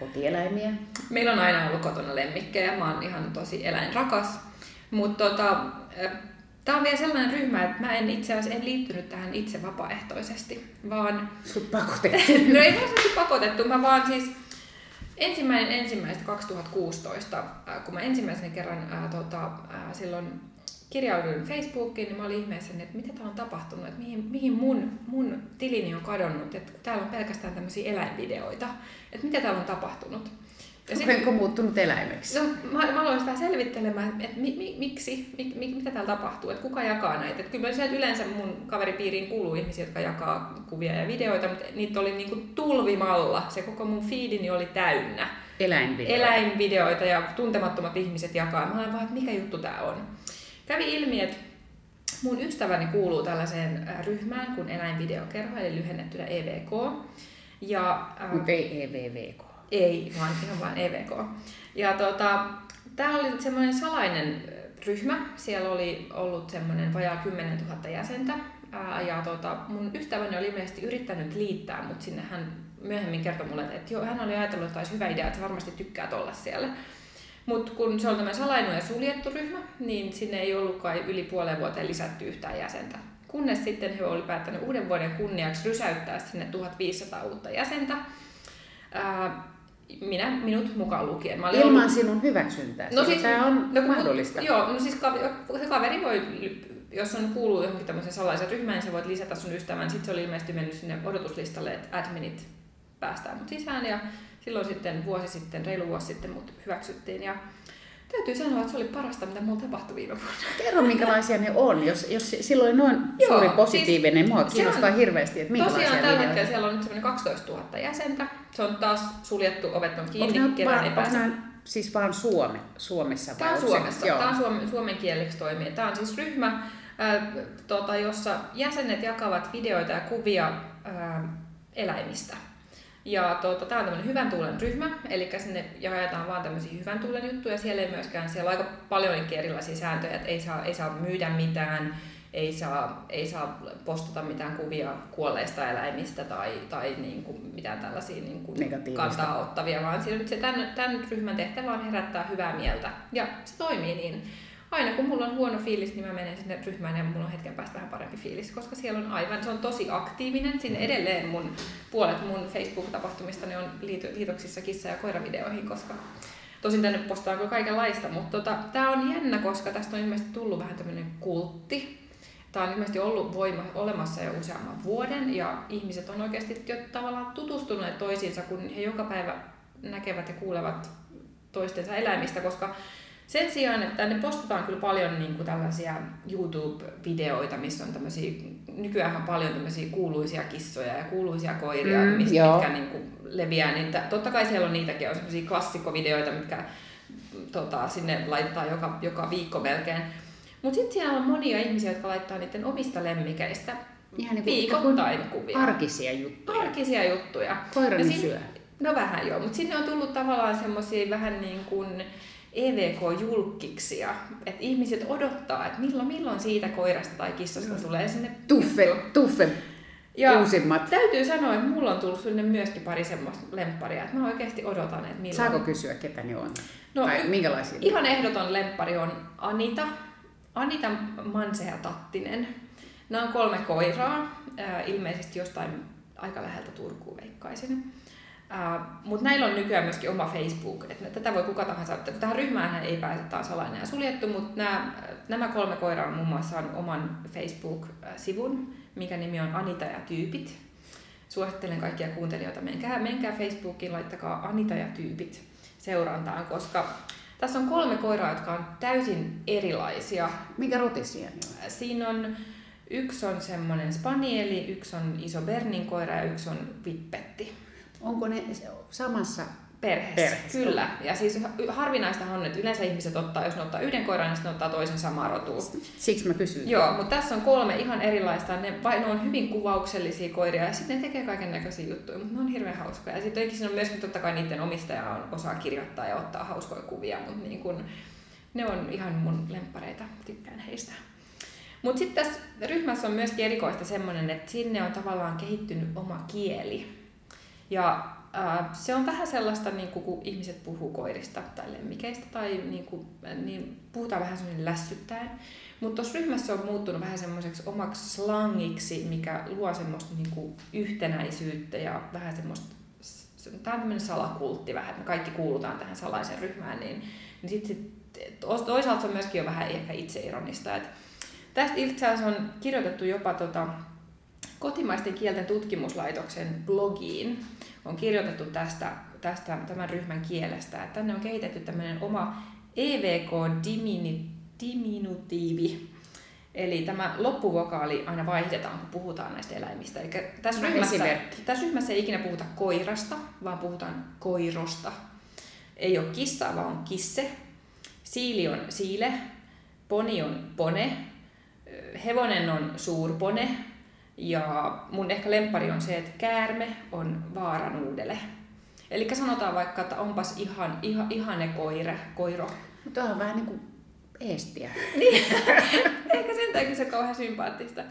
kotieläimiä? Meillä on aina ollut kotona lemmikkejä, mä oon ihan tosi eläinrakas. Mutta tota, tämä on vielä sellainen ryhmä, että mä en itse asiassa en liittynyt tähän itse vapaaehtoisesti, vaan... Sut pakotettiin. no ei varsinaisesti pakotettu, mä vaan siis ensimmäinen ensimmäistä 2016, äh, kun mä ensimmäisen kerran ää, tota, ää, silloin kirjauduin Facebookiin, niin mä olin ihmeessäni, että mitä täällä on tapahtunut, että mihin, mihin mun, mun tilini on kadonnut, että täällä on pelkästään tämmöisiä eläinvideoita, että mitä täällä on tapahtunut. Ja sit- Onko muuttunut eläimeksi? No, mä, mä aloin sitä selvittelemään, että mi, mi, miksi, mi, mi, mitä täällä tapahtuu, että kuka jakaa näitä. Että kyllä sieltä yleensä mun kaveripiiriin kuuluu ihmisiä, jotka jakaa kuvia ja videoita, mutta niitä oli niinku tulvimalla. Se koko mun fiidini oli täynnä. Eläinvideoita. Eläinvideoita ja tuntemattomat ihmiset jakaa. Mä olin vaan, että mikä juttu tää on. Kävi ilmi, että mun ystäväni kuuluu tällaiseen äh, ryhmään kuin eläinvideokerho, eli lyhennettynä EVK. Ja, äh, Mutta ei EVVK. ei, vaan ihan vain EVK. Ja tota, tämä oli semmoinen salainen ryhmä. Siellä oli ollut semmoinen vajaa 10 000 jäsentä. Ää, ja tota, mun ystäväni oli ilmeisesti yrittänyt liittää mut sinne. Hän myöhemmin kertoi mulle, että joo, hän oli ajatellut, että olisi hyvä idea, että sä varmasti tykkäät olla siellä. Mutta kun se on tämä salainen ja suljettu ryhmä, niin sinne ei ollutkaan yli puoleen vuoteen lisätty yhtään jäsentä. Kunnes sitten he oli päättänyt uuden vuoden kunniaksi rysäyttää sinne 1500 uutta jäsentä. Ää, minä, minut mukaan lukien. Mä olin Ilman ollut- sinun hyväksyntää. No siis, Tämä on no mahdollista. Joo, no siis kaveri, voi jos on kuuluu johonkin tämmöisen salaisen ryhmään, niin sä voit lisätä sun ystävän. Sitten se oli ilmeisesti mennyt sinne odotuslistalle, että adminit päästään mut sisään. Ja silloin sitten vuosi sitten, reilu vuosi sitten mut hyväksyttiin. Ja täytyy sanoa, että se oli parasta, mitä mulla tapahtui viime vuonna. Kerro, minkälaisia ne on. Jos, jos silloin noin Joo, suuri positiivinen, mua se kiinnostaa on- hirveästi, että minkälaisia Tosiaan tällä hetkellä siellä on nyt semmoinen 12 000 jäsentä. Se on taas suljettu, ovet on Onko kiinni, nämä, ketään ei vaan, onko pääse. siis vaan Suome, Suomessa? Tämä on onko Suomessa. Joo. Tämä on suomen, suomen kieleksi toimii. Tämä on siis ryhmä, ää, tota, jossa jäsenet jakavat videoita ja kuvia ää, eläimistä. Ja tota, tämä on tämmöinen hyvän tuulen ryhmä, eli sinne jaetaan vaan tämmöisiä hyvän tuulen juttuja. Siellä ei myöskään, siellä on aika paljonkin erilaisia sääntöjä, että ei saa, ei saa myydä mitään, ei saa, ei saa postata mitään kuvia kuolleista eläimistä tai, tai niin kuin mitään tällaisia niin kuin kantaa ottavia, vaan se, se tämän, tämän ryhmän tehtävä on herättää hyvää mieltä. Ja se toimii niin. Aina kun mulla on huono fiilis, niin mä menen sinne ryhmään ja mulla on hetken päästä vähän parempi fiilis, koska siellä on aivan, se on tosi aktiivinen. Sinne edelleen mun, puolet mun Facebook-tapahtumista ne on liito- liitoksissa kissa- ja koiravideoihin, koska tosin tänne postaan kyllä kaikenlaista, mutta tota, tää on jännä, koska tästä on ilmeisesti tullut vähän tämmöinen kultti. Tämä on ilmeisesti ollut voima, olemassa jo useamman vuoden ja ihmiset on oikeasti jo tavallaan tutustuneet toisiinsa, kun he joka päivä näkevät ja kuulevat toistensa eläimistä, koska sen sijaan, että ne postataan kyllä paljon niin kuin tällaisia YouTube-videoita, missä on tämmöisiä, nykyään paljon tämmöisiä kuuluisia kissoja ja kuuluisia koiria, Mm, mistä joo. mitkä niin kuin leviää, niin t- totta kai siellä on niitäkin, on semmoisia klassikkovideoita, mitkä tota, sinne laittaa joka, joka viikko melkein. Mutta sitten siellä on monia ihmisiä, jotka laittaa niiden omista lemmikeistä Ihan niin viikoittain kuvia. Arkisia juttuja. Arkisia juttuja. Koirani Ja sin- syö. No vähän joo, mutta sinne on tullut tavallaan semmoisia vähän niin kuin EVK-julkkiksia, että ihmiset odottaa, että milloin, milloin siitä koirasta tai kissasta tulee sinne Tuffe, tuffe ja uusimmat. täytyy sanoa, että mulla on tullut sinne myöskin pari semmoista lempparia, että mä oikeasti odotan, että milloin. Saako kysyä, ketä ne on? No, tai minkälaisia? Ihan ehdoton lemppari on Anita. Anita Mansea Tattinen. Nämä on kolme koiraa, ilmeisesti jostain aika läheltä Turkuun veikkaisin. Mutta näillä on nykyään myöskin oma Facebook, että tätä voi kuka tahansa, että tähän ryhmään ei pääse, on salainen ja suljettu, mutta nämä, nämä kolme koiraa on muun muassa on oman Facebook-sivun, mikä nimi on Anita ja tyypit. Suosittelen kaikkia kuuntelijoita, menkää, menkää Facebookiin, laittakaa Anita ja tyypit seurantaan, koska tässä on kolme koiraa, jotka on täysin erilaisia. Minkä rotisia ne on? Siinä on yksi on semmoinen spanieli, yksi on iso Bernin koira ja yksi on vippetti. Onko ne samassa Perheessä, Perheessä. kyllä. Ja siis harvinaista on, että yleensä ihmiset ottaa, jos ne ottaa yhden koiran, niin sitten ne ottaa toisen samaa rotua. Siksi mä kysyin. Joo, mutta tässä on kolme ihan erilaista. Ne, vai, ne on hyvin kuvauksellisia koiria ja sitten ne tekee kaiken näköisiä juttuja, mutta ne on hirveän hauskoja. Ja sitten siinä on myöskin totta kai niiden omistaja on, osaa kirjoittaa ja ottaa hauskoja kuvia, mutta niin kun, ne on ihan mun lemppareita, tykkään heistä. Mutta sitten tässä ryhmässä on myöskin erikoista semmoinen, että sinne on tavallaan kehittynyt oma kieli. Ja äh, se on vähän sellaista, niin kuin, kun ihmiset puhuu koirista tai lemmikeistä, tai niin kuin, niin puhutaan vähän semmoinen lässyttäen. Mutta tuossa ryhmässä on muuttunut vähän semmoiseksi omaksi slangiksi, mikä luo semmoista niin kuin yhtenäisyyttä ja vähän semmoista, tämä on tämmöinen salakultti vähän, että me kaikki kuulutaan tähän salaisen ryhmään, niin, niin sit, sit, toisaalta se on myöskin jo vähän ehkä itseironista. Et tästä itse asiassa on kirjoitettu jopa tota, kotimaisten kielten tutkimuslaitoksen blogiin on kirjoitettu tästä, tästä tämän ryhmän kielestä, että tänne on kehitetty tämmöinen oma EVK dimini, diminutiivi, Eli tämä loppuvokaali aina vaihdetaan, kun puhutaan näistä eläimistä. Eli tässä, No, ryhmässä, tässä ryhmässä ei ikinä puhuta koirasta, vaan puhutaan koirosta. Ei ole kissa, vaan on kisse. Siili on siile. Poni on pone. Hevonen on suurpone. Ja mun ehkä lempari on se, että käärme on vaaranuudele. Eli sanotaan vaikka, että onpas ihan, ihan, ihane koira, koiro. Mutta on vähän niin kuin eestiä. Eikä sen takia se on kauhean sympaattista.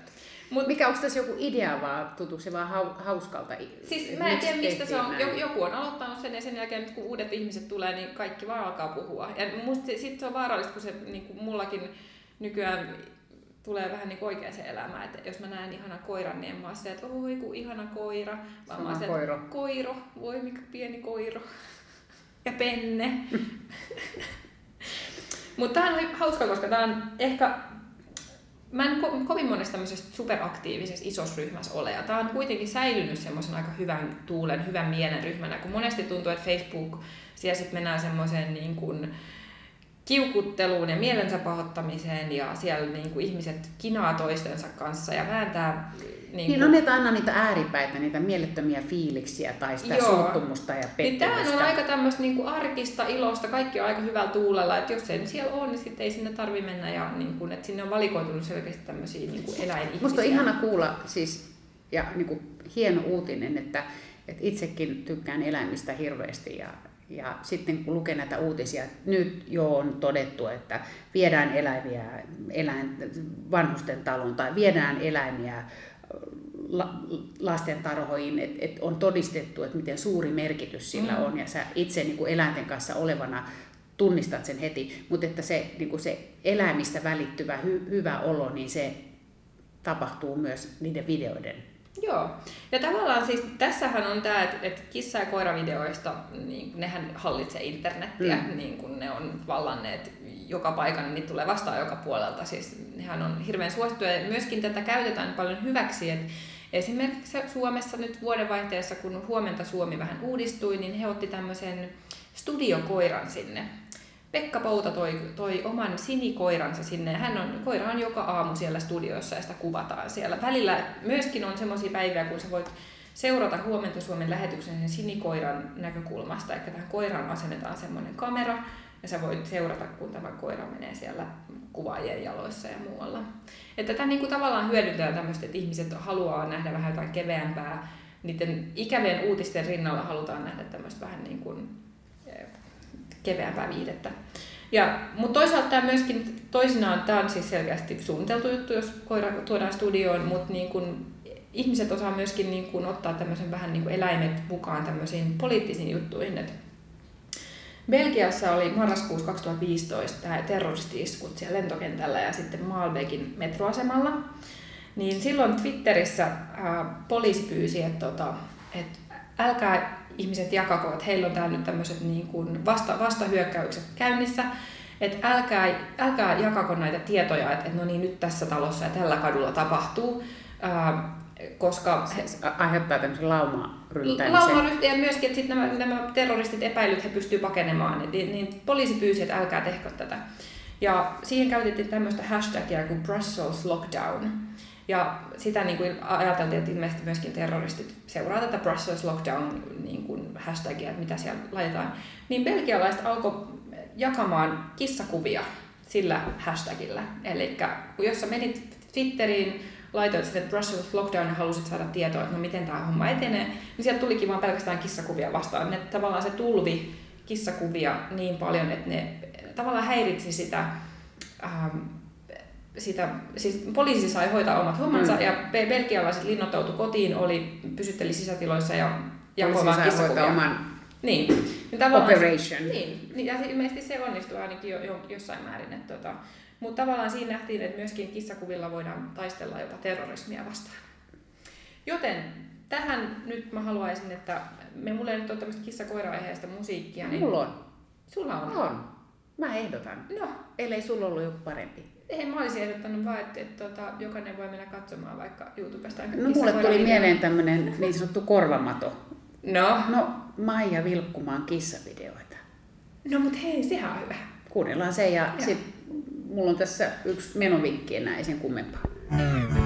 Mut Mikä onko tässä joku idea vaan, tuntuuko se vaan hau, hauskalta? Siis mä en tiedä mistä se on, näin? joku on aloittanut sen ja sen jälkeen kun uudet ihmiset tulee, niin kaikki vaan alkaa puhua. Ja musta se, sit se on vaarallista, kun se niin kuin mullakin nykyään tulee vähän niin oikeaan se elämä, että jos mä näen ihana koiran, niin en mä ole se, että oi kun ihana koira, vaan mä oon Sama se, koiro. koiro, voi mikä pieni koiro. Ja penne. Mutta tää on hauska, koska tää on ehkä mä en ko- kovin monesta tämmöisestä superaktiivisessa isossa ryhmässä ole. Ja tämä on kuitenkin säilynyt semmoisen aika hyvän tuulen, hyvän mielen ryhmänä, kun monesti tuntuu, että Facebook, siellä sitten mennään semmoiseen niin kuin kiukutteluun ja mielensä pahoittamiseen ja siellä niin kuin ihmiset kinaa toistensa kanssa ja vääntää niin, Niin kuin, on niitä aina niitä ääripäitä, niitä mielettömiä fiiliksiä tai sitä Joo. suuttumusta ja niin tämähän on pettymystä. aika tämmöistä niinku arkista ilosta, kaikki on aika hyvällä tuulella, että jos se nyt siellä on, niin sitten ei sinne tarvi mennä ja niin kuin, että sinne on valikoitunut selkeästi tämmöisiä niin kuin eläinihmisiä. Musta on ihana kuulla siis, ja niin kuin hieno uutinen, että, että itsekin tykkään eläimistä hirveästi ja, ja sitten kun lukee näitä uutisia, nyt jo on todettu, että viedään eläimiä eläin, vanhusten taloon tai viedään eläimiä la, lastentarhoihin, että et on todistettu, että miten suuri merkitys sillä Mm. on ja sä itse niin kuin eläinten kanssa olevana tunnistat sen heti, mutta että se, niin kuin se eläimistä välittyvä hy, hyvä olo, niin se tapahtuu myös niiden videoiden. Joo. Ja tavallaan siis tässähän on tämä, että, että kissa- ja koiravideoista, niin nehän hallitsee internettiä, Mm. niin kuin ne on vallanneet joka paikan, niin niitä tulee vastaan joka puolelta. Siis nehän on hirveän suosittuja ja myöskin tätä käytetään paljon hyväksi, että Esimerkiksi Suomessa nyt vuodenvaihteessa, kun Huomenta Suomi vähän uudistui, niin he otti tämmöisen studiokoiran sinne. Pekka Pouta toi, toi oman sinikoiransa sinne. Hän on, koira on joka aamu siellä studiossa ja sitä kuvataan siellä. Välillä myöskin on semmoisia päiviä, kun sä voit seurata Huomenta Suomen lähetyksen sen sinikoiran näkökulmasta. Eli tähän koiraan asennetaan semmoinen kamera ja sä voit seurata, kun tämä koira menee siellä kuvaajien jaloissa ja muualla. Että tämä kuin tavallaan hyödyntää tämmöistä, että ihmiset haluaa nähdä vähän jotain keveämpää. Niiden ikävien uutisten rinnalla halutaan nähdä tämmöistä vähän niin kuin eh, keveämpää viihdettä. Ja, mutta toisaalta tämä myöskin, toisinaan tämä on siis selkeästi suunniteltu juttu, jos koira tuodaan studioon, mutta niin kun ihmiset osaa myöskin niin kun ottaa tämmöisen vähän niin eläimet mukaan tämmöisiin poliittisiin juttuihin. Et Belgiassa oli marraskuussa 2015 tämä terroristi-iskut siellä lentokentällä ja sitten Maalbekin metroasemalla. Niin silloin Twitterissä ää, poliisi pyysi, että tota, et älkää ihmiset jakako, että heillä on täällä nyt tämmöiset niin kuin vasta, vastahyökkäykset käynnissä, että älkää, älkää jakako näitä tietoja, että, että no niin, nyt tässä talossa ja tällä kadulla tapahtuu, ää, koska he, Aiheuttaa tämmöisen laumaryntämisen. Laumaryhti ja myöskin, että sit nämä, nämä terroristit epäilyt, he pystyvät pakenemaan, niin, niin poliisi pyysi, että älkää tehkö tätä. Ja siihen käytettiin tämmöistä hashtagia kuin Brussels Lockdown. Ja sitä niin kuin ajateltiin, että ilmeisesti myöskin terroristit seuraa tätä Brussels Lockdown niin kuin hashtagia, että mitä siellä laitetaan. Niin belgialaiset alkoi jakamaan kissakuvia sillä hashtagillä. Eli jos sä menit Twitteriin, laitoit sinne Brussels Lockdown ja halusit saada tietoa, että no miten tämä homma etenee, niin sieltä tulikin vaan pelkästään kissakuvia vastaan. Ne, tavallaan se tulvi kissakuvia niin paljon, että ne tavallaan häiritsi sitä, ähm, sitä siis poliisi sai hoitaa omat hommansa Mm. ja be- belgialaiset linnoittautui kotiin, oli, pysytteli sisätiloissa ja jakoi vaan kissakuvia. oman Niin. niin Operation. Niin, niin, ja se- ilmeisesti se onnistui ainakin jo, jo, jossain määrin. Että, tota, mutta tavallaan siinä nähtiin, että myöskin kissakuvilla voidaan taistella jopa terrorismia vastaan. Joten tähän nyt mä haluaisin, että me mulla ei nyt ole tämmöistä kissakoira-aiheesta musiikkia. Niin Mulla on. Sulla on? On. Mä ehdotan. No, Ellei sulla ollut joku parempi. Ei mä olisin ehdottanut vaan, että, että, että jokainen voi mennä katsomaan vaikka YouTubesta. No mulle tuli kissakoiravideon. mieleen tämmönen niin sanottu korvamato. No, No, Maija Vilkkumaan kissavideoita. no mut hei, sehän on hyvä. Kuunnellaan se ja Joo. sit mulla on tässä yksi menovinkki enää, ei sen kummempaa. Tule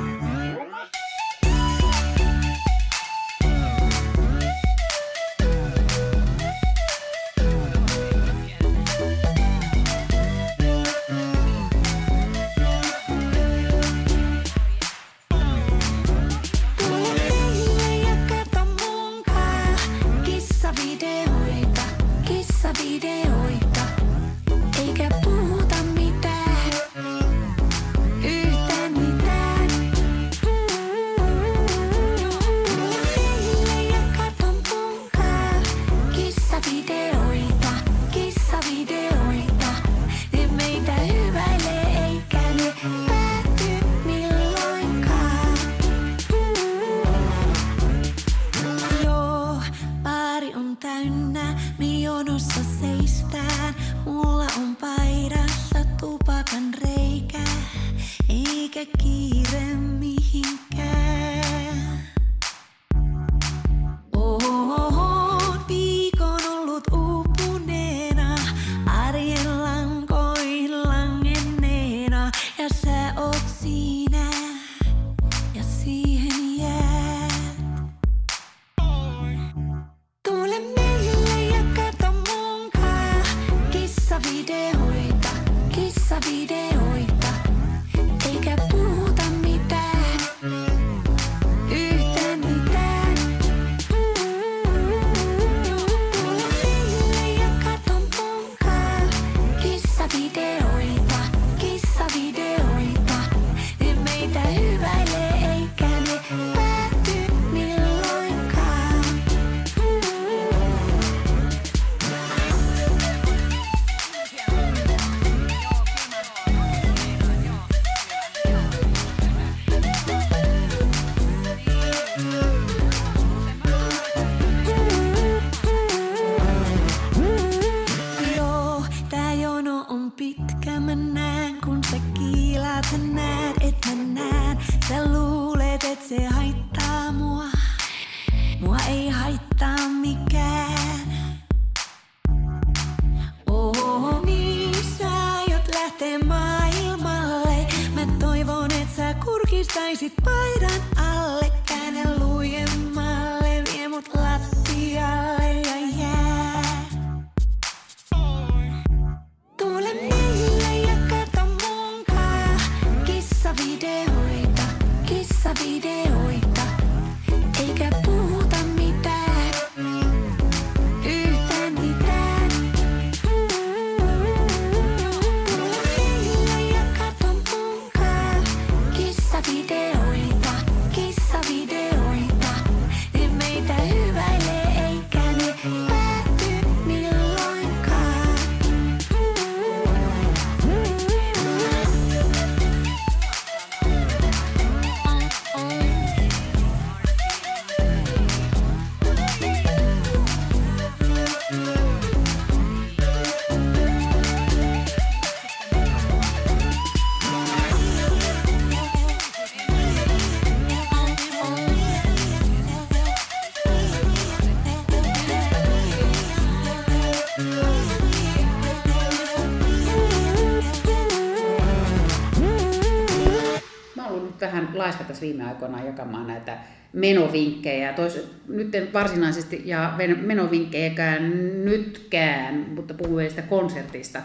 laiska tässä viime aikoina jakamaan näitä menovinkkejä. Tois, nyt en varsinaisesti ja menovinkkejäkään nytkään, mutta puhun vielä sitä konsertista.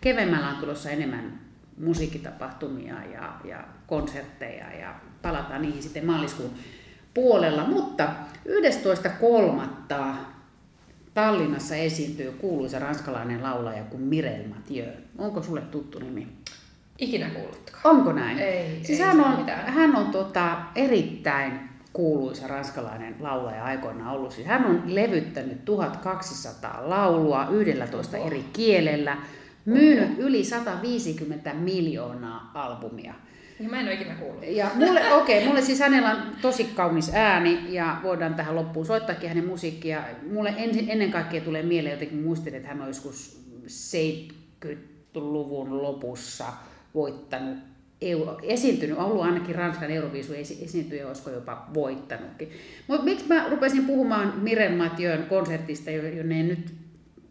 Kevemmällä on tulossa enemmän musiikkitapahtumia ja, ja konsertteja ja palataan niihin sitten maaliskuun puolella. Mutta 11.3. Tallinnassa esiintyy kuuluisa ranskalainen laulaja kuin Mirel Mathieu. Onko sulle tuttu nimi? Ikinä kuullutkaan. Onko näin? Ei, siis ei hän on, mitään. hän on tota, erittäin kuuluisa ranskalainen laulaja aikoinaan ollut. Siis hän on levyttänyt 1200 laulua 11 Oho. eri kielellä, myynyt yli 150 miljoonaa albumia. Ja mä en ole ikinä kuullut. Ja mulle, okei, okay, mulle siis hänellä on tosi kaunis ääni ja voidaan tähän loppuun soittaakin hänen musiikkia. Mulle ennen kaikkea tulee mieleen jotenkin, muistin, että hän on joskus 70-luvun lopussa voittanut, euro, esiintynyt, ollut ainakin Ranskan Euroviisu esi- esiintyjä, olisiko jopa voittanutkin. Mutta miksi mä rupesin puhumaan Miren Mathieu'n konsertista, jo- jonne en nyt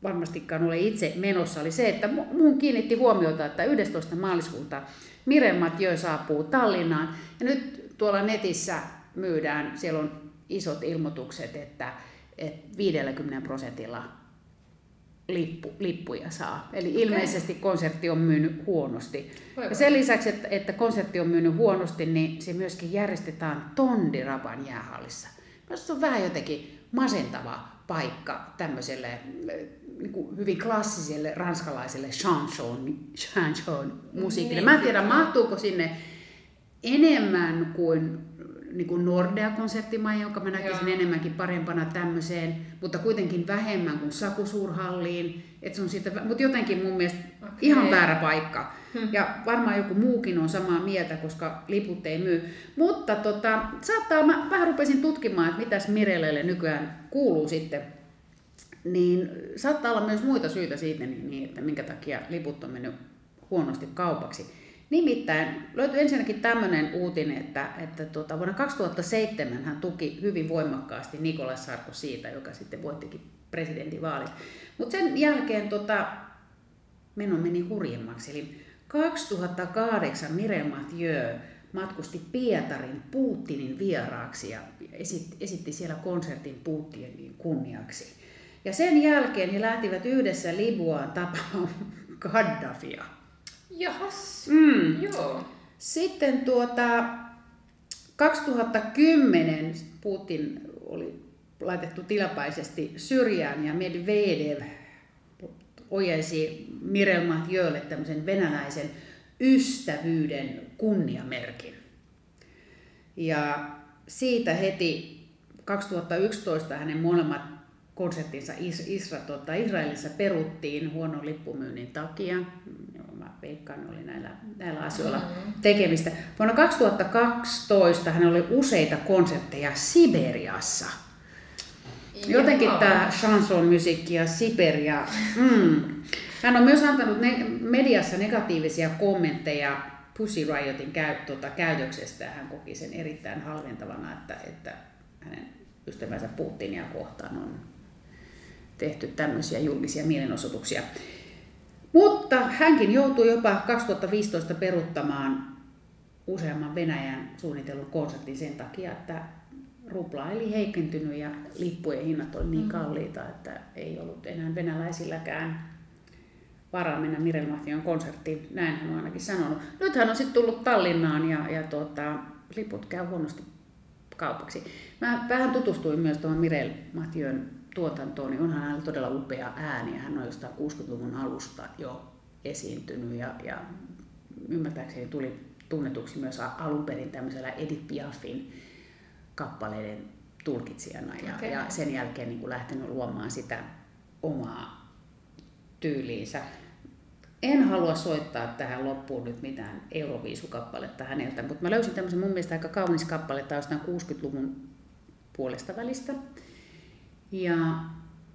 varmastikaan ole itse menossa, oli se, että mu- muun kiinnitti huomiota, että 11. maaliskuuta Miren Mathieu saapuu Tallinnaan. Ja nyt tuolla netissä myydään, siellä on isot ilmoitukset, että 50 prosentilla lippu, lippuja saa. Eli ilmeisesti konsertti on myynyt huonosti. Voi Ja sen lisäksi, että, että konsertti on myynyt huonosti, niin se myöskin järjestetään Tondiraban jäähallissa. Minusta se on vähän jotenkin masentava paikka tämmöiselle eh, niin kuin hyvin klassiselle ranskalaiselle chanson, chanson musiikille. Niin, Mä en tiedä, mahtuuko sinne enemmän kuin, niin kuin Nordea-konserttimaja, jonka mä näkisin Joo. enemmänkin parempana tämmöiseen, mutta kuitenkin vähemmän kuin Sakusuurhalliin. Et se on siitä, mutta jotenkin mun mielestä Okei. ihan väärä paikka. Hmm. Ja varmaan joku muukin on samaa mieltä, koska liput ei myy. Mutta tota, saattaa, mä vähän rupesin tutkimaan, että mitäs Mirelelle nykyään kuuluu sitten. Niin saattaa olla myös muita syitä siitä, niin, niin, että minkä takia liput on mennyt huonosti kaupaksi. Nimittäin löytyi ensinnäkin tämmöinen uutinen, että, että tuota, vuonna 2007 hän tuki hyvin voimakkaasti Nicolas Sarkozyta, joka sitten voittikin presidentinvaalit. Mutta sen jälkeen tota, meno meni hurjemmaksi. Eli 2008 Mirel Mathieu matkusti Pietarin Putinin vieraaksi ja esitti, esitti siellä konsertin Putinin kunniaksi. Ja sen jälkeen he lähtivät yhdessä Libuaan tapaamaan Gaddafia. Jahas. Mm. Joo. Sitten tuota, 2010 Putin oli laitettu tilapäisesti syrjään ja Medvedev ojensi Mirel Mathieulle tämmöisen venäläisen ystävyyden kunniamerkin. Ja siitä heti 2011 hänen molemmat konserttinsa Isra, tota, Israelissa peruttiin huonon lippumyynnin takia. Veikkaan, oli näillä, näillä asioilla mm-hmm. tekemistä. Vuonna 2012 hän oli useita konsertteja Siberiassa. Jotenkin Joo. tämä chanson musiikki ja Siberia. Mm. Hän on myös antanut ne, mediassa negatiivisia kommentteja Pussy Riotin käy, tuota, käytöksestä. Hän koki sen erittäin halventavana, että, että hänen ystävänsä Putinia kohtaan on tehty tämmöisiä julkisia mielenosoituksia. Mutta hänkin joutui jopa 2015 peruttamaan useamman Venäjän suunnitellun konsertin sen takia, että rupla eli heikentynyt ja lippujen hinnat oli niin kalliita, että ei ollut enää venäläisilläkään varaa mennä Mirel Mathion konserttiin. Näin hän on ainakin sanonut. Nyt hän on sitten tullut Tallinnaan ja, ja tuota, liput käy huonosti kaupaksi. Mä vähän tutustuin myös tuohon Mirel Mathion tuotantoon, niin onhan hänellä todella upea ääni. Hän on jostain 60-luvun alusta jo esiintynyt ja, ja ymmärtääkseni tuli tunnetuksi myös alun perin tämmöisellä Edith Piafin kappaleiden tulkitsijana ja, Okei. ja sen jälkeen niin kuin lähtenyt luomaan sitä omaa tyyliinsä. En halua soittaa tähän loppuun nyt mitään Euroviisukappaletta häneltä, mutta mä löysin tämmöisen mun mielestä aika kaunis kappale, tämä on jostain 60-luvun puolesta välistä. Ja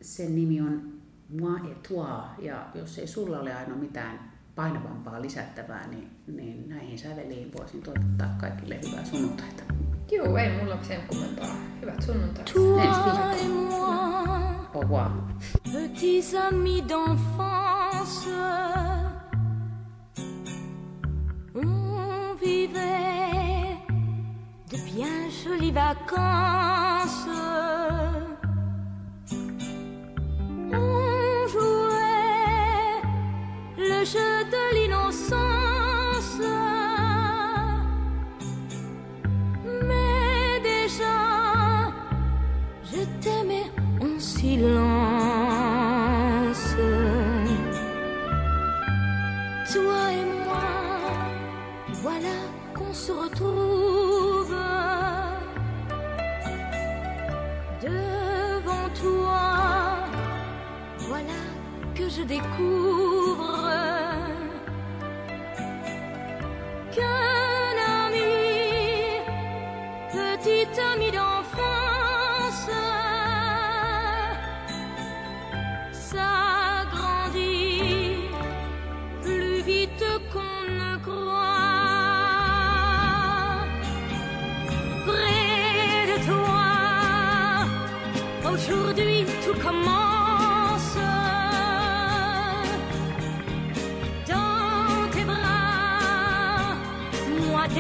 sen nimi on Moi et toi, ja jos ei sulla ole aina mitään painavampaa lisättävää, niin, niin näihin säveliin voisin toivottaa kaikille hyvää sunnuntaita. Joo, ei mulla sen kummempaa. Hyvät sunnuntait. Toi Ensi viikkoon. Au revoir. petits amis d'enfance, on vivait de bien jolies vacances. Je découvre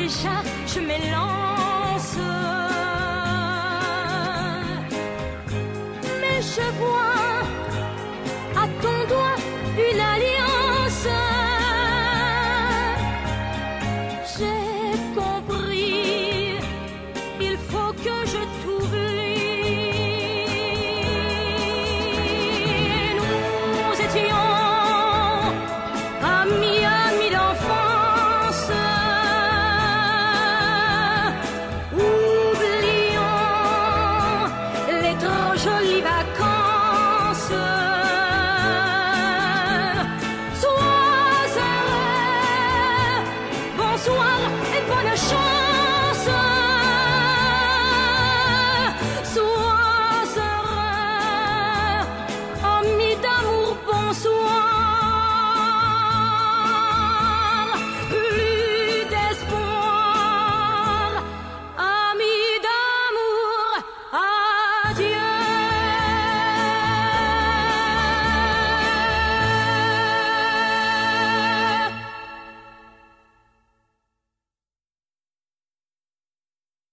déjà je m'élance.